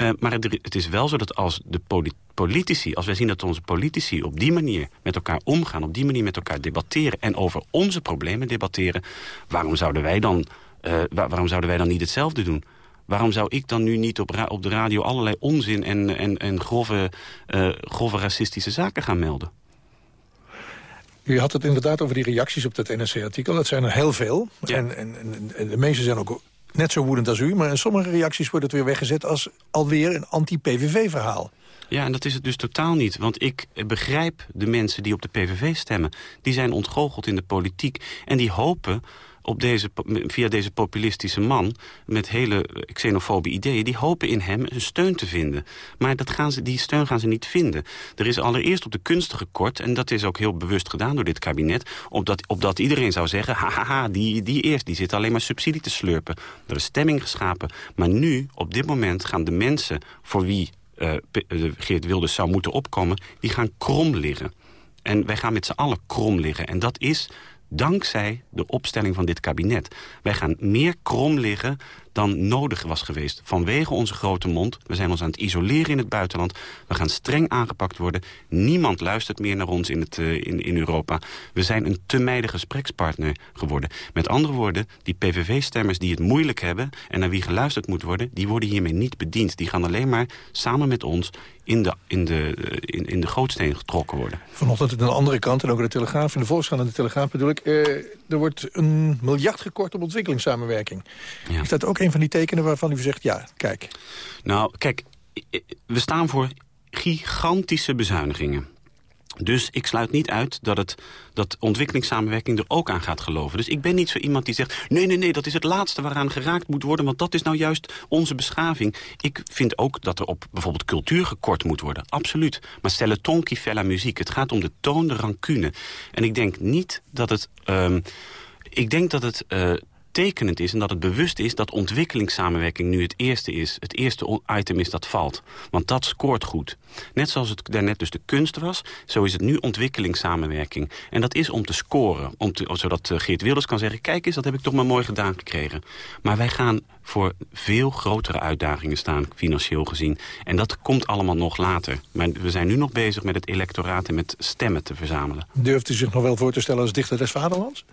Uh, maar het, het, is wel zo dat als de politici, als wij zien dat onze politici op die manier met elkaar omgaan, op die manier met elkaar debatteren en over onze problemen debatteren, waarom zouden wij dan, uh, waarom zouden wij dan niet hetzelfde doen? Waarom zou ik dan nu niet op, op de radio allerlei onzin en, en, en grove, uh, grove racistische zaken gaan melden? U had het inderdaad over die reacties op dat NRC-artikel. Dat zijn er heel veel. En, en, en, de meeste zijn ook net zo woedend als u. Maar in sommige reacties wordt het weer weggezet als alweer een anti-PVV-verhaal. Ja, en dat is het dus totaal niet. Want ik begrijp de mensen die op de PVV stemmen. Die zijn ontgoocheld in de politiek. En die hopen op deze, via deze populistische man... met hele xenofobe ideeën, die hopen in hem een steun te vinden. Maar dat gaan ze, die steun gaan ze niet vinden. Er is allereerst op de kunsten gekort... en dat is ook heel bewust gedaan door dit kabinet... opdat, opdat iedereen zou zeggen... hahaha, die, die eerst, die zit alleen maar subsidie te slurpen. Er is stemming geschapen. Maar nu, op dit moment, gaan de mensen voor wie... Uh, Geert Wilders zou moeten opkomen, die gaan krom liggen. En wij gaan met z'n allen krom liggen. En dat is dankzij de opstelling van dit kabinet. Wij gaan meer krom liggen dan nodig was geweest. Vanwege onze grote mond. We zijn ons aan het isoleren in het buitenland. We gaan streng aangepakt worden. Niemand luistert meer naar ons in, het, uh, in, in Europa. We zijn een te meide gesprekspartner geworden. Met andere woorden, die PVV-stemmers die het moeilijk hebben... en naar wie geluisterd moet worden, die worden hiermee niet bediend. Die gaan alleen maar samen met ons in de, in de, eh, in, in de gootsteen getrokken worden. Vanochtend aan de andere kant, en ook in de Telegraaf... in de Volkskrant en de Telegraaf bedoel ik... Uh, er wordt een miljard gekort op ontwikkelingssamenwerking. Ja. Is dat ook een van die tekenen waarvan u zegt, ja, kijk. Nou, kijk, we staan voor gigantische bezuinigingen. Dus ik sluit niet uit dat, het, dat ontwikkelingssamenwerking er ook aan gaat geloven. Dus ik ben niet zo iemand die zegt... nee, nee, nee, dat is het laatste waaraan geraakt moet worden... want dat is nou juist onze beschaving. Ik vind ook dat er op bijvoorbeeld cultuur gekort moet worden. Absoluut. Maar stelle tonki fella muziek. Het gaat om de toon, de rancune. En ik denk niet dat het... Um, ik denk dat het... Uh, tekenend is en dat het bewust is dat ontwikkelingssamenwerking nu het eerste is. Het eerste item is dat valt. Want dat scoort goed. Net zoals het daarnet dus de kunst was, zo is het nu ontwikkelingssamenwerking. En dat is om te scoren. Om te, zodat eh, Geert Wilders kan zeggen, kijk eens, dat heb ik toch maar mooi gedaan gekregen. Maar wij gaan voor veel grotere uitdagingen staan, financieel gezien. En dat komt allemaal nog later. Maar we zijn nu nog bezig met het electoraat en met stemmen te verzamelen. Durft u zich nog wel voor te stellen als dichter des vaderlands?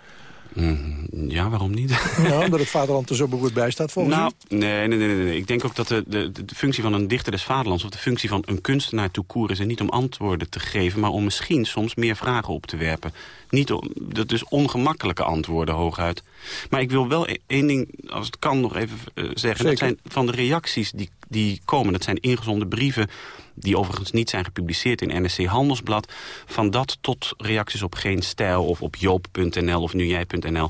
Mm, ja, waarom niet? Ja, omdat het vaderland er zo beroerd bij staat volgens nou, nee, nee, nee, nee. Ik denk ook dat de, de, de functie van een dichter des vaderlands... of de functie van een kunstenaar toekoer is... en niet om antwoorden te geven, maar om misschien soms meer vragen op te werpen. Niet dat is ongemakkelijke antwoorden hooguit. Maar ik wil wel e-, één ding, als het kan, nog even uh, zeggen. Dat zijn van de reacties die, die komen. Dat zijn ingezonde brieven die overigens niet zijn gepubliceerd in NSC Handelsblad... van dat tot reacties op Geen Stijl of op joop.nl of nujij.nl.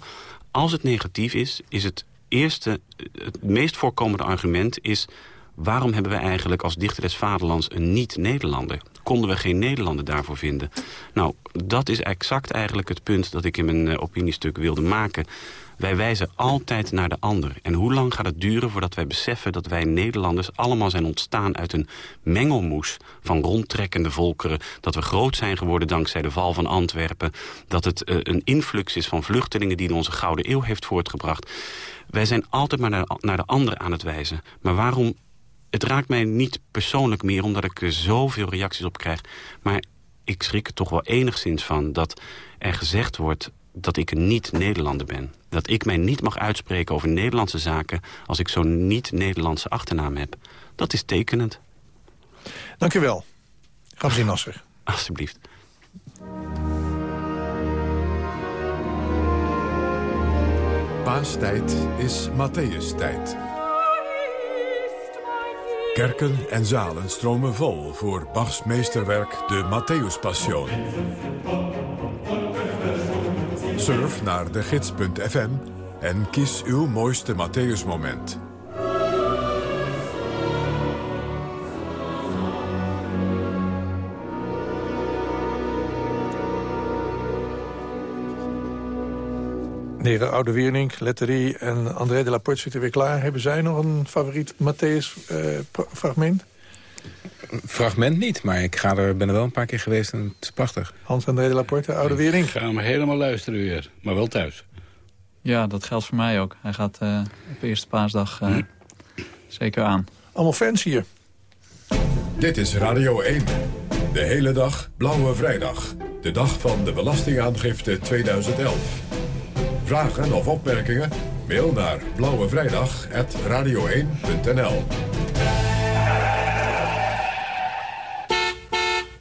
Als het negatief is, is het eerste, het meest voorkomende argument is... waarom hebben we eigenlijk als dichter des vaderlands een niet-Nederlander? Konden we geen Nederlander daarvoor vinden? Nou, dat is exact eigenlijk het punt dat ik in mijn uh, opiniestuk wilde maken. Wij wijzen altijd naar de ander. En hoe lang gaat het duren voordat wij beseffen dat wij Nederlanders allemaal zijn ontstaan uit een mengelmoes van rondtrekkende volkeren. Dat we groot zijn geworden dankzij de val van Antwerpen. Dat het uh, een influx is van vluchtelingen die in onze Gouden Eeuw heeft voortgebracht. Wij zijn altijd maar naar de ander aan het wijzen. Maar waarom het raakt mij niet persoonlijk meer, omdat ik er zoveel reacties op krijg. Maar ik schrik er toch wel enigszins van dat er gezegd wordt dat ik een niet-Nederlander ben. Dat ik mij niet mag uitspreken over Nederlandse zaken... als ik zo'n niet-Nederlandse achternaam heb. Dat is tekenend. Dank u wel. Gamzin Nasser. Alsjeblieft. Paastijd is Matthäus-tijd. Kerken en zalen stromen vol voor Bachs meesterwerk de Matthäus-passion. Surf naar de gids.fm en kies uw mooiste Matthäus-moment. De heren Oude Wierning, Letterie en André de Laporte zitten weer klaar. Hebben zij nog een favoriet Matthäus-fragment? Fragment niet, maar ik ga er, ben er wel een paar keer geweest en het is prachtig. Hans-André de Laporte, Oude Wierning. Ik ga hem helemaal luisteren weer, maar wel thuis. Ja, dat geldt voor mij ook. Hij gaat uh, op eerste paasdag uh, zeker aan. Allemaal fans hier. Dit is Radio 1. De hele dag Blauwe Vrijdag. De dag van de Belastingaangifte 2011. Vragen of opmerkingen? Mail naar blauwevrijdag.radio1.nl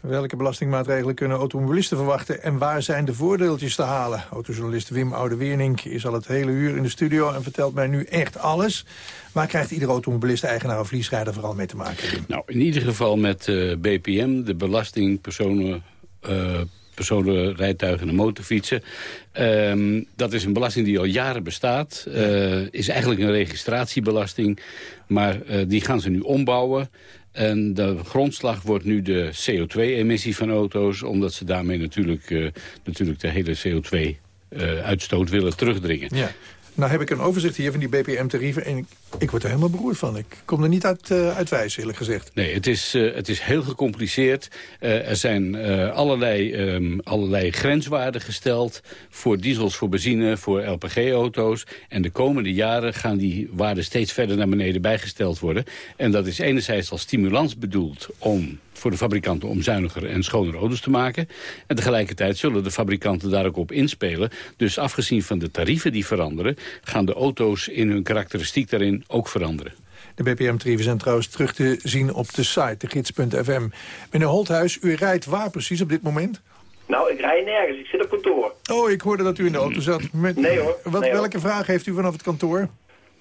Welke belastingmaatregelen kunnen automobilisten verwachten en waar zijn de voordeeltjes te halen? Autojournalist Wim Oude-Wernink is al het hele uur in de studio en vertelt mij nu echt alles. Waar krijgt iedere automobilist, eigenaar of vliesrijder vooral mee te maken? Nou, in ieder geval met uh, BPM, de belasting personen... Uh, personenrijtuigen en motorfietsen. Um, dat is een belasting die al jaren bestaat. Uh, is eigenlijk een registratiebelasting. Maar uh, die gaan ze nu ombouwen. En de grondslag wordt nu de CO2-emissie van auto's... omdat ze daarmee natuurlijk, uh, natuurlijk de hele CO2-uitstoot willen terugdringen. Ja. Nou heb ik een overzicht hier van die BPM-tarieven... en ik, word er helemaal beroerd van. Ik kom er niet uit, uh, uit wijs, eerlijk gezegd. Nee, het is, uh, het is heel gecompliceerd. Uh, er zijn allerlei, um, allerlei grenswaarden gesteld... voor diesels, voor benzine, voor LPG-auto's. En de komende jaren gaan die waarden steeds verder naar beneden bijgesteld worden. En dat is enerzijds als stimulans bedoeld om voor de fabrikanten om zuiniger en schonere auto's te maken. En tegelijkertijd zullen de fabrikanten daar ook op inspelen. Dus afgezien van de tarieven die veranderen... gaan de auto's in hun karakteristiek daarin ook veranderen. De BPM-tarieven zijn trouwens terug te zien op de site, de gids.fm. Meneer Holthuis, u rijdt waar precies op dit moment? Nou, ik rij nergens. Ik zit op kantoor. Oh, ik hoorde dat u in de auto zat. Met... Nee hoor. Wat, nee, welke vraag heeft u vanaf het kantoor?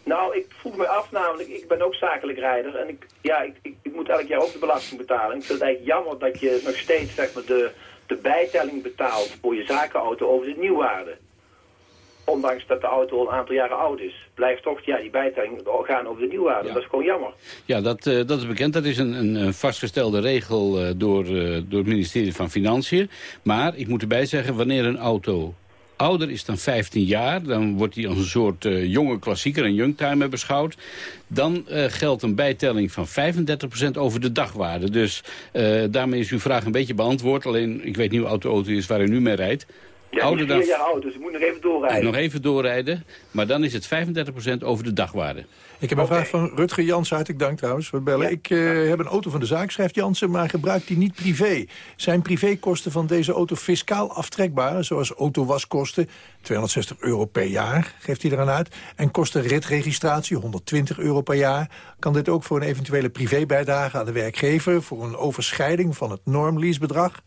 Nou, ik vroeg me af namelijk, ik ben ook zakelijk rijder en ik, ja, ik, ik, ik, moet elk jaar ook de belasting betalen. Ik vind het eigenlijk jammer dat je nog steeds zeg maar, de, de bijtelling betaalt voor je zakenauto over de nieuwwaarde. Ondanks dat de auto al een aantal jaren oud is, blijft toch ja, die bijtelling gaan over de nieuwwaarde. Ja. Dat is gewoon jammer. Ja, dat, uh, dat is bekend. Dat is een, een, een vastgestelde regel uh, door, uh, door het ministerie van Financiën. Maar ik moet erbij zeggen, wanneer een auto ouder is dan 15 jaar... dan wordt hij als een soort uh, jonge klassieker, een youngtimer beschouwd. Dan uh, geldt een bijtelling van 35% over de dagwaarde. Dus uh, daarmee is uw vraag een beetje beantwoord. Alleen, ik weet niet hoe oud de auto is waar u nu mee rijdt. Ja, ouder dan... jaar oud, dus ik moet nog even doorrijden. Nog even doorrijden, maar dan is het 35% over de dagwaarde. Ik heb een okay. vraag van Rutger Jansen, hartelijk dank trouwens voor bellen. Ja. Ik uh, heb een auto van de zaak, schrijft Jansen, maar gebruikt die niet privé. Zijn privékosten van deze auto fiscaal aftrekbaar, zoals autowaskosten, 260 euro per jaar, geeft hij eraan uit. En kosten ritregistratie, 120 euro per jaar. Kan dit ook voor een eventuele privébijdrage aan de werkgever... voor een overschrijding van het normleasebedrag?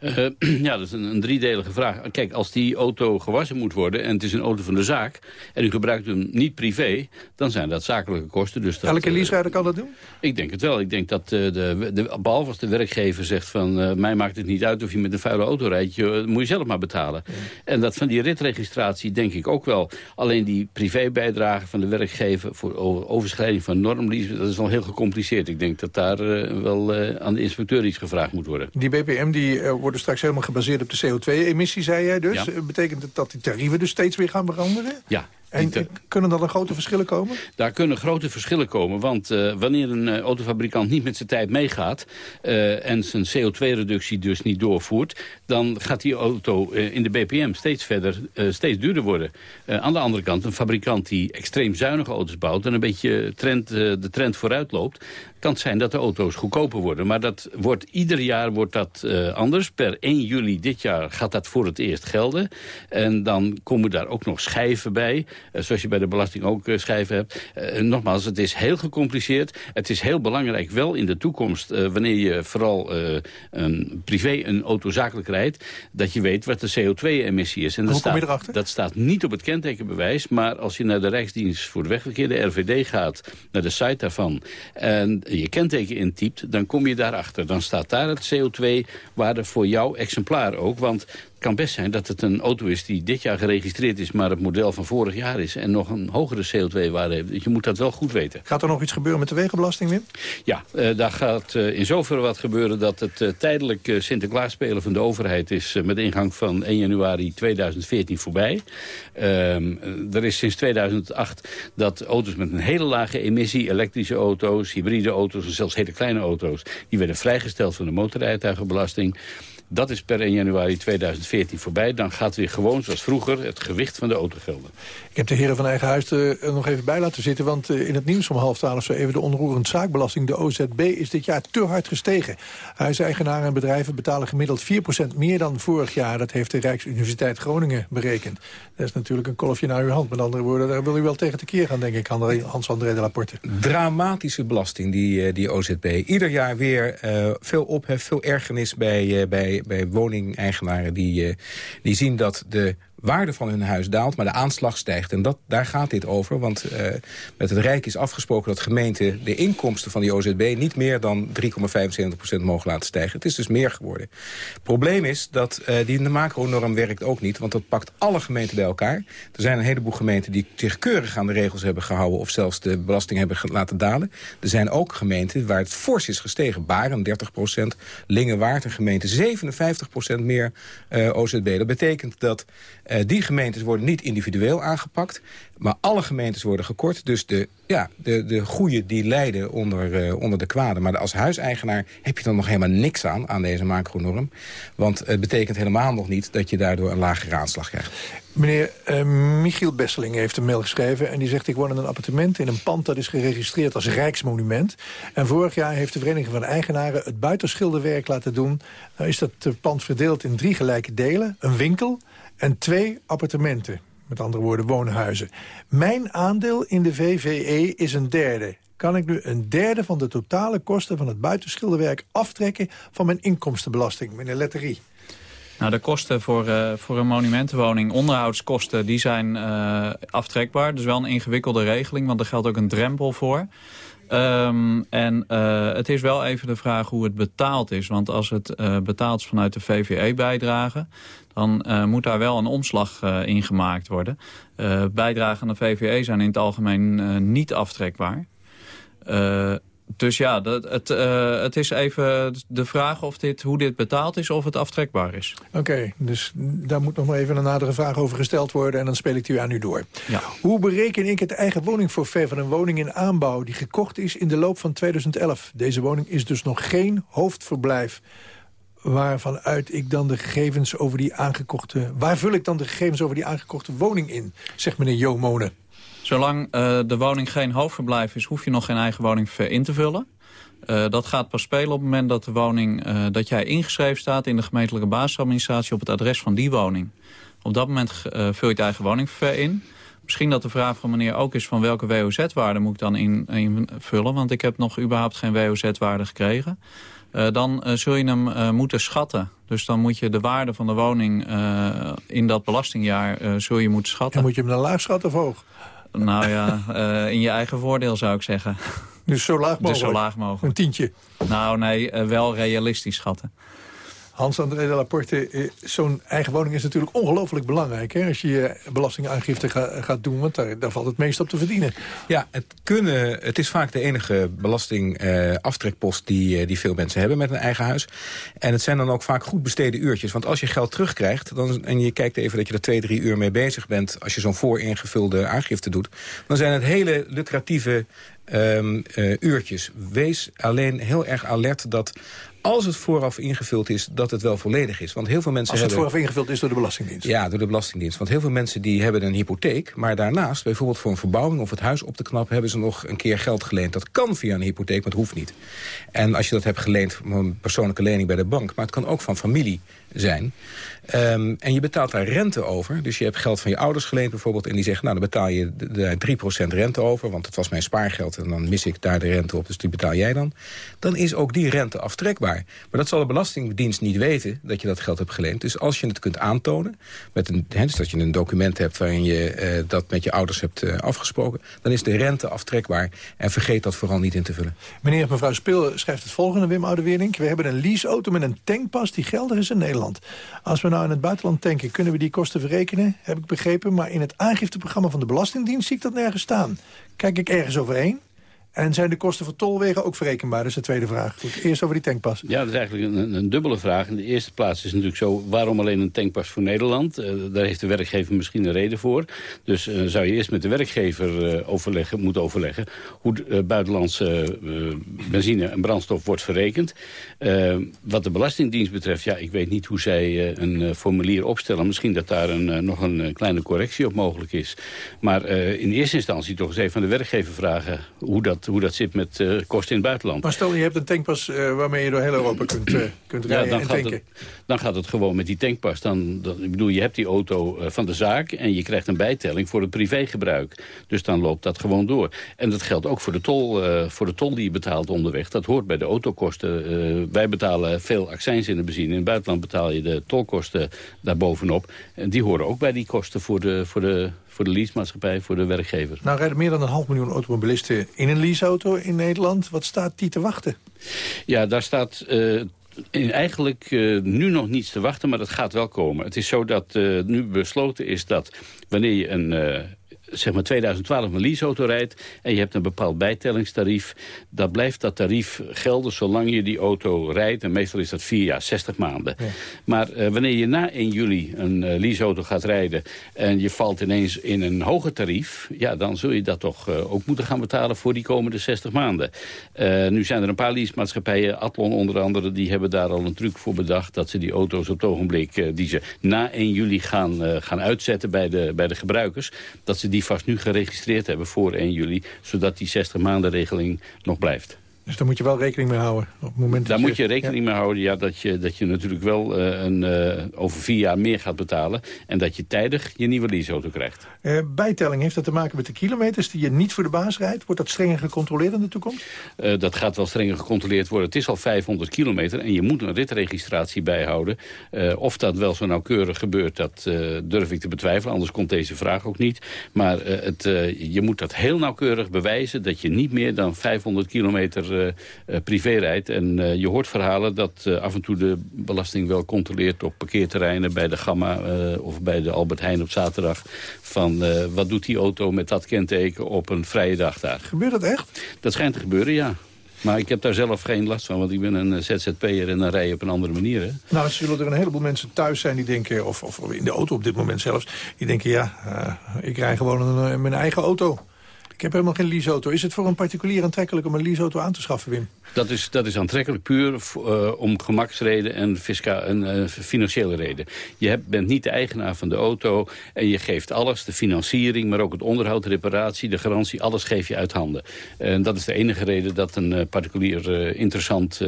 Uh, ja, dat is een, een, driedelige vraag. Kijk, als die auto gewassen moet worden en het is een auto van de zaak... en u gebruikt hem niet privé, dan zijn dat zakelijke kosten. Dus dat, Elke leaserijder kan dat doen? Ik denk het wel. Ik denk dat uh, de, de, behalve als de werkgever zegt van... Uh, mij maakt het niet uit of je met een vuile auto rijdt, je, moet je zelf maar betalen. Ja. En dat van die ritregistratie denk ik ook wel. Alleen die privébijdrage van de werkgever voor overschrijding van normlease... dat is wel heel gecompliceerd. Ik denk dat daar wel aan de inspecteur iets gevraagd moet worden. Die BPM die worden straks helemaal gebaseerd op de CO2-emissie, zei jij dus. Ja. Betekent het dat die tarieven dus steeds weer gaan veranderen? Ja. En kunnen er dan grote verschillen komen? Daar kunnen grote verschillen komen. Want uh, wanneer een uh, autofabrikant niet met zijn tijd meegaat... Uh, en zijn CO2-reductie dus niet doorvoert... dan gaat die auto in de BPM steeds verder, steeds duurder worden. aan de andere kant, een fabrikant die extreem zuinige auto's bouwt... en een beetje trend, de trend vooruit loopt kan het zijn dat de auto's goedkoper worden. Maar dat wordt, ieder jaar wordt dat anders. Per 1 juli dit jaar gaat dat voor het eerst gelden. En dan komen daar ook nog schijven bij. Uh, zoals je bij de belasting ook uh, schijven hebt. nogmaals, het is heel gecompliceerd. Het is heel belangrijk wel in de toekomst... wanneer je vooral een privé een auto zakelijk rijdt... dat je weet wat de CO2-emissie is. En dat staat, dat staat niet op het kentekenbewijs. Maar als je naar de Rijksdienst voor de Wegverkeer, de RVD, gaat... naar de site daarvan... en je kenteken intypt, dan kom je daarachter. Dan staat daar het CO2-waarde voor jouw exemplaar ook. Want kan best zijn dat het een auto is die dit jaar geregistreerd is... maar het model van vorig jaar is en nog een hogere CO2-waarde heeft. Dus je moet dat wel goed weten. Gaat er nog iets gebeuren met de wegenbelasting, Wim? Ja, uh, daar gaat uh, in zoverre wat gebeuren dat het uh, tijdelijk Sinterklaas spelen van de overheid is... met ingang van 1 januari 2014 voorbij. Ehm, er is sinds 2008 dat auto's met een hele lage emissie... elektrische auto's, hybride auto's en zelfs hele kleine auto's... die werden vrijgesteld van de motorrijtuigenbelasting... Dat is per 1 januari 2014 voorbij. Dan gaat weer gewoon, zoals vroeger, het gewicht van de auto gelden. Ik heb de heren van eigen huis er nog even bij laten zitten... want in het nieuws om half twaalf zo even de onroerend zaakbelasting... de OZB is dit jaar te hard gestegen. Huiseigenaren en bedrijven betalen gemiddeld 4% meer dan vorig jaar. Dat heeft de Rijksuniversiteit Groningen berekend. Dat is natuurlijk een kolfje naar uw hand. Met andere woorden, daar wil u wel tegen keer gaan, denk ik, Hans-André de Laporte. Dramatische belasting, die, die OZB. Ieder jaar weer veel ophef, veel ergernis bij, uh, bij bij, woningeigenaren die, die zien dat de waarde van hun huis daalt, maar de aanslag stijgt. En dat, daar gaat dit over, want uh, met het Rijk is afgesproken... dat gemeenten de inkomsten van die OZB niet meer dan 3,75% mogen laten stijgen. Het is dus meer geworden. Het probleem is dat uh, die macro-norm werkt ook niet, want dat pakt alle gemeenten bij elkaar. Er zijn een heleboel gemeenten die zich keurig aan de regels hebben gehouden... of zelfs de belasting hebben laten dalen. Er zijn ook gemeenten waar het fors is gestegen. Baren 30%, Lingewaard een gemeente 57% meer uh, OZB. Dat betekent dat uh, die gemeentes worden niet individueel aangepakt. Maar alle gemeentes worden gekort. Dus de, ja, de, de goede die lijden onder, uh, onder de kwade. Maar als huiseigenaar heb je dan nog helemaal niks aan, aan deze macronorm. Want het betekent helemaal nog niet dat je daardoor een lagere aanslag krijgt. Meneer uh, Michiel Besseling heeft een mail geschreven... en die zegt, ik woon in een appartement in een pand... dat is geregistreerd als Rijksmonument. En vorig jaar heeft de Vereniging van Eigenaren... het buitenschilderwerk laten doen. Nou is dat pand verdeeld in drie gelijke delen. Een winkel, en twee appartementen. Met andere woorden woonhuizen. Mijn aandeel in de VVE is een derde. Kan ik nu een derde van de totale kosten van het buitenschilderwerk aftrekken van mijn inkomstenbelasting, meneer Letterie? Nou, de kosten voor, uh, voor een monumentenwoning, onderhoudskosten, die zijn uh, aftrekbaar. Dus wel een ingewikkelde regeling, want er geldt ook een drempel voor. Um, en uh, het is wel even de vraag hoe het betaald is. Want als het betaald is vanuit de VVE-bijdrage... dan uh, moet daar wel een omslag in gemaakt worden. bijdragen aan de VVE zijn in het algemeen niet aftrekbaar dus ja, dat, het, uh, het is even de vraag of dit, hoe dit betaald is of het aftrekbaar is. Oké, okay, dus daar moet nog maar even een nadere vraag over gesteld worden... en dan speel ik die aan u door. Ja. Hoe bereken ik het eigen woningforfait van een woning in aanbouw... die gekocht is in de loop van 2011? Deze woning is dus nog geen hoofdverblijf waarvan uit ik dan de gegevens over die aangekochte... waar vul ik dan de gegevens over die aangekochte woning in, zegt meneer Jo Monen. Zolang uh, de woning geen hoofdverblijf is, hoef je nog geen eigen woning in te vullen. Uh, dat gaat pas spelen op het moment dat de woning, uh, dat jij ingeschreven staat in de gemeentelijke basisadministratie op het adres van die woning. Op dat moment vul je het eigen woningverver in. Misschien dat de vraag van meneer ook is van welke WOZ-waarde moet ik dan invullen. want ik heb nog überhaupt geen WOZ-waarde gekregen. Uh, dan uh, zul je hem uh, moeten schatten. Dus dan moet je de waarde van de woning in dat belastingjaar zul je moeten schatten. En moet je hem dan laag schatten of hoog? Nou ja, in je eigen voordeel zou ik zeggen. Dus zo laag mogelijk? Dus zo laag mogelijk. Een tientje? Nou nee, wel realistisch schatten. Hans-André de Laporte, eh, zo'n eigen woning is natuurlijk ongelooflijk belangrijk... Hè, als je je belastingaangifte ga, gaat doen, want daar, valt het meest op te verdienen. Ja, het, kunnen, het is vaak de enige belastingaftrekpost uh, die, die veel mensen hebben met een eigen huis. En het zijn dan ook vaak goed besteden uurtjes. Want als je geld terugkrijgt dan, en je kijkt even dat je er twee, drie uur mee bezig bent... als je zo'n vooringevulde aangifte doet... dan zijn het hele lucratieve um, uh, uurtjes. Wees alleen heel erg alert dat als het vooraf ingevuld is, dat het wel volledig is. Want heel veel mensen als het hebben... vooraf ingevuld is door de Belastingdienst? Ja, door de Belastingdienst. Want heel veel mensen die hebben een hypotheek... maar daarnaast, bijvoorbeeld voor een verbouwing of het huis op te knappen... hebben ze nog een keer geld geleend. Dat kan via een hypotheek, maar het hoeft niet. En als je dat hebt geleend van een persoonlijke lening bij de bank... maar het kan ook van familie zijn... Um, en je betaalt daar rente over. Dus je hebt geld van je ouders geleend bijvoorbeeld... en die zeggen, nou, dan betaal je daar 3% rente over... want het was mijn spaargeld en dan mis ik daar de rente op, dus die betaal jij dan. Dan is ook die rente aftrekbaar. Maar dat zal de Belastingdienst niet weten, dat je dat geld hebt geleend. Dus als je het kunt aantonen, met een, dus dat je een document hebt... waarin je uh, dat met je ouders hebt uh, afgesproken... dan is de rente aftrekbaar. En vergeet dat vooral niet in te vullen. Meneer en mevrouw Speel schrijft het volgende, Wim Oudewerink. We hebben een leaseauto met een tankpas die geldig is in Nederland. Als we nou in het buitenland tanken, kunnen we die kosten verrekenen? Heb ik begrepen, maar in het aangifteprogramma van de Belastingdienst... zie ik dat nergens staan. Kijk ik ergens overheen? En zijn de kosten voor tolwegen ook verrekenbaar? Dat is de tweede vraag. Eerst over die tankpas. Ja, dat is eigenlijk een, een, dubbele vraag. In de eerste plaats is het natuurlijk zo... waarom alleen een tankpas voor Nederland? Uh, daar heeft de werkgever misschien een reden voor. Dus uh, zou je eerst met de werkgever uh, overleggen, moeten overleggen... hoe buitenlandse benzine en brandstof wordt verrekend. wat de Belastingdienst betreft... ja, ik weet niet hoe zij een formulier opstellen. Misschien dat daar een, nog een kleine correctie op mogelijk is. Maar in eerste instantie toch eens even aan de werkgever vragen... hoe dat hoe dat zit met uh, kosten in het buitenland. Maar stel, je hebt een tankpas uh, waarmee je door heel Europa kunt, uh, kunt rijden ja, dan en gaat tanken. Het, dan gaat het gewoon met die tankpas. Dan, dan, ik bedoel, je hebt die auto van de zaak en je krijgt een bijtelling voor het privégebruik. Dus dan loopt dat gewoon door. En dat geldt ook voor de tol, voor de tol die je betaalt onderweg. Dat hoort bij de autokosten. wij betalen veel accijns in de benzine. In het buitenland betaal je de tolkosten daarbovenop. En die horen ook bij die kosten voor de, voor de, voor de leasemaatschappij, voor de werkgever. Nou rijden meer dan een half miljoen automobilisten in een leaseauto in Nederland. Wat staat die te wachten? Ja, daar staat... Uh, eigenlijk uh, nu nog niets te wachten, maar dat gaat wel komen. Het is zo dat uh, nu besloten is dat wanneer je een zeg maar 2012 een leaseauto rijdt... en je hebt een bepaald bijtellingstarief... dan blijft dat tarief gelden zolang je die auto rijdt. En meestal is dat vier jaar, 60 maanden. Ja. Maar uh, wanneer je na 1 juli een uh, leaseauto gaat rijden... en je valt ineens in een hoger tarief... ja, dan zul je dat toch uh, ook moeten gaan betalen voor die komende 60 maanden. nu zijn er een paar leasemaatschappijen, Atlon onder andere... die hebben daar al een truc voor bedacht... dat ze die auto's op het ogenblik die ze na 1 juli gaan, gaan uitzetten bij de, bij de gebruikers... dat ze die die vast nu geregistreerd hebben voor 1 juli... zodat die 60 maanden regeling nog blijft. Dus daar moet je wel rekening mee houden? Op het moment daar moet je rekening ja. mee houden, ja, dat, je, dat je natuurlijk wel uh, een, uh, over vier jaar meer gaat betalen... en dat je tijdig je nieuwe leaseauto krijgt. Uh, bijtelling, heeft dat te maken met de kilometers die je niet voor de baas rijdt? Wordt dat strenger gecontroleerd in de toekomst? dat gaat wel strenger gecontroleerd worden. Het is al 500 kilometer en je moet een ritregistratie bijhouden. of dat wel zo nauwkeurig gebeurt, dat durf ik te betwijfelen. Anders komt deze vraag ook niet. Maar het, je moet dat heel nauwkeurig bewijzen... dat je niet meer dan 500 kilometer uh, privé rijdt. En uh, je hoort verhalen dat af en toe de belasting wel controleert op parkeerterreinen bij de Gamma of bij de Albert Heijn op zaterdag. Van wat doet die auto met dat kenteken op een vrije dag daar. Gebeurt dat echt? Dat schijnt te gebeuren, ja. Maar ik heb daar zelf geen last van, want ik ben een ZZP'er en dan rij je op een andere manier. Hè? Nou, er zullen er een heleboel mensen thuis zijn die denken, of, of in de auto op dit moment zelfs... die denken, ja, ik rij gewoon een, mijn eigen auto. Ik heb helemaal geen leaseauto. Is het voor een particulier aantrekkelijk om een leaseauto aan te schaffen, Wim? Dat is, dat is aantrekkelijk puur uh, om gemaksreden en, fisca en uh, financiële reden. Je hebt, bent niet de eigenaar van de auto en je geeft alles, de financiering, maar ook het onderhoud, de reparatie, de garantie, alles geef je uit handen. En dat is de enige reden dat een uh, particulier interessant,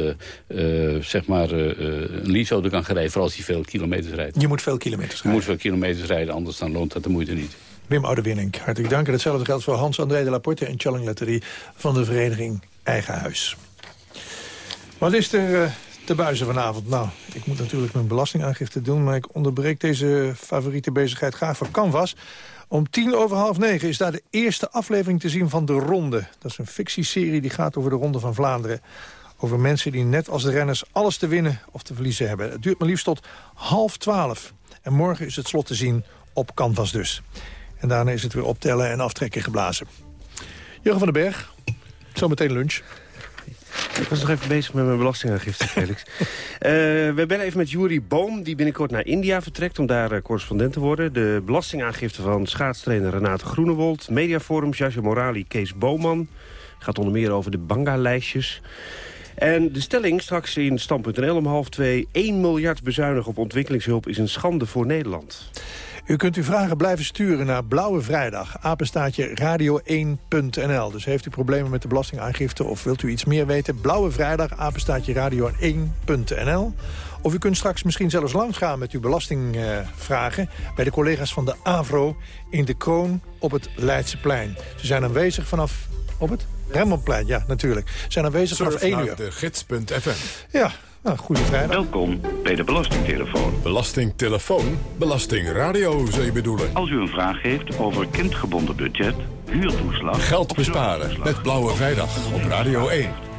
zeg maar, een leaseauto kan rijden, vooral als hij veel kilometers rijdt. Je moet veel kilometers rijden. Je moet veel kilometers rijden, anders dan loont dat de moeite niet. Wim Oudewinning, hartelijk dank. En hetzelfde geldt voor Hans-André de Laporte en Challing Letterie van de vereniging Eigen Huis. Wat is er uh, te buizen vanavond? Nou, ik moet natuurlijk mijn belastingaangifte doen... maar ik onderbreek deze favoriete bezigheid graag voor Canvas. Om tien over half negen is daar de eerste aflevering te zien van De Ronde. Dat is een fictieserie die gaat over de Ronde van Vlaanderen. Over mensen die net als de renners alles te winnen of te verliezen hebben. Het duurt maar liefst tot half twaalf. En morgen is het slot te zien op Canvas dus. En daarna is het weer optellen en aftrekken geblazen. Jurgen van den Berg, zometeen lunch. Ik was nog even bezig met mijn belastingaangifte, Felix. uh, we bellen even met Juri Boom, die binnenkort naar India vertrekt... om daar uh, correspondent te worden. De belastingaangifte van schaatstrainer Renate Groenewold... Mediaforum, Jasje Morali, Kees Boman. Gaat onder meer over de Banga-lijstjes. En de stelling straks in Stand.nl om half twee... 1 miljard bezuinigen op ontwikkelingshulp is een schande voor Nederland. U kunt uw vragen blijven sturen naar Blauwe Vrijdag, apenstaatje radio1.nl. Dus heeft u problemen met de belastingaangifte of wilt u iets meer weten? Blauwe Vrijdag, apenstaatje radio1.nl. Of u kunt straks misschien zelfs langsgaan met uw belastingvragen... bij de collega's van de AVRO in de Kroon op het Leidseplein. Ze zijn aanwezig vanaf... op het? Rembrandtplein, ja, natuurlijk. Ze zijn aanwezig vanaf 1 uur. de gids.fm. Ja, Nou, goede vrijdag. Welkom bij de Belastingtelefoon. Belastingtelefoon? Belastingradio, zou je bedoelen? Als u een vraag heeft over kindgebonden budget, huurtoeslag... Geld besparen met Blauwe Vrijdag op Radio 1.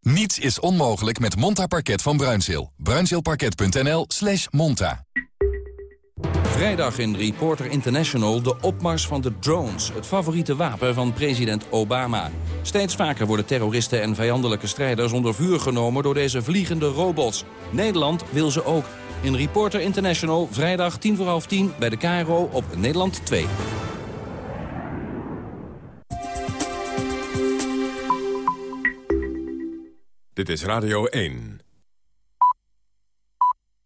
Niets is onmogelijk met Monta Parket van Bruinzeel. Bruinzeelparket.nl slash monta. Vrijdag in Reporter International de opmars van de drones. Het favoriete wapen van president Obama. Steeds vaker worden terroristen en vijandelijke strijders onder vuur genomen door deze vliegende robots. Nederland wil ze ook. In Reporter International vrijdag 10 voor half 10 bij de KRO op Nederland 2. Dit is Radio 1.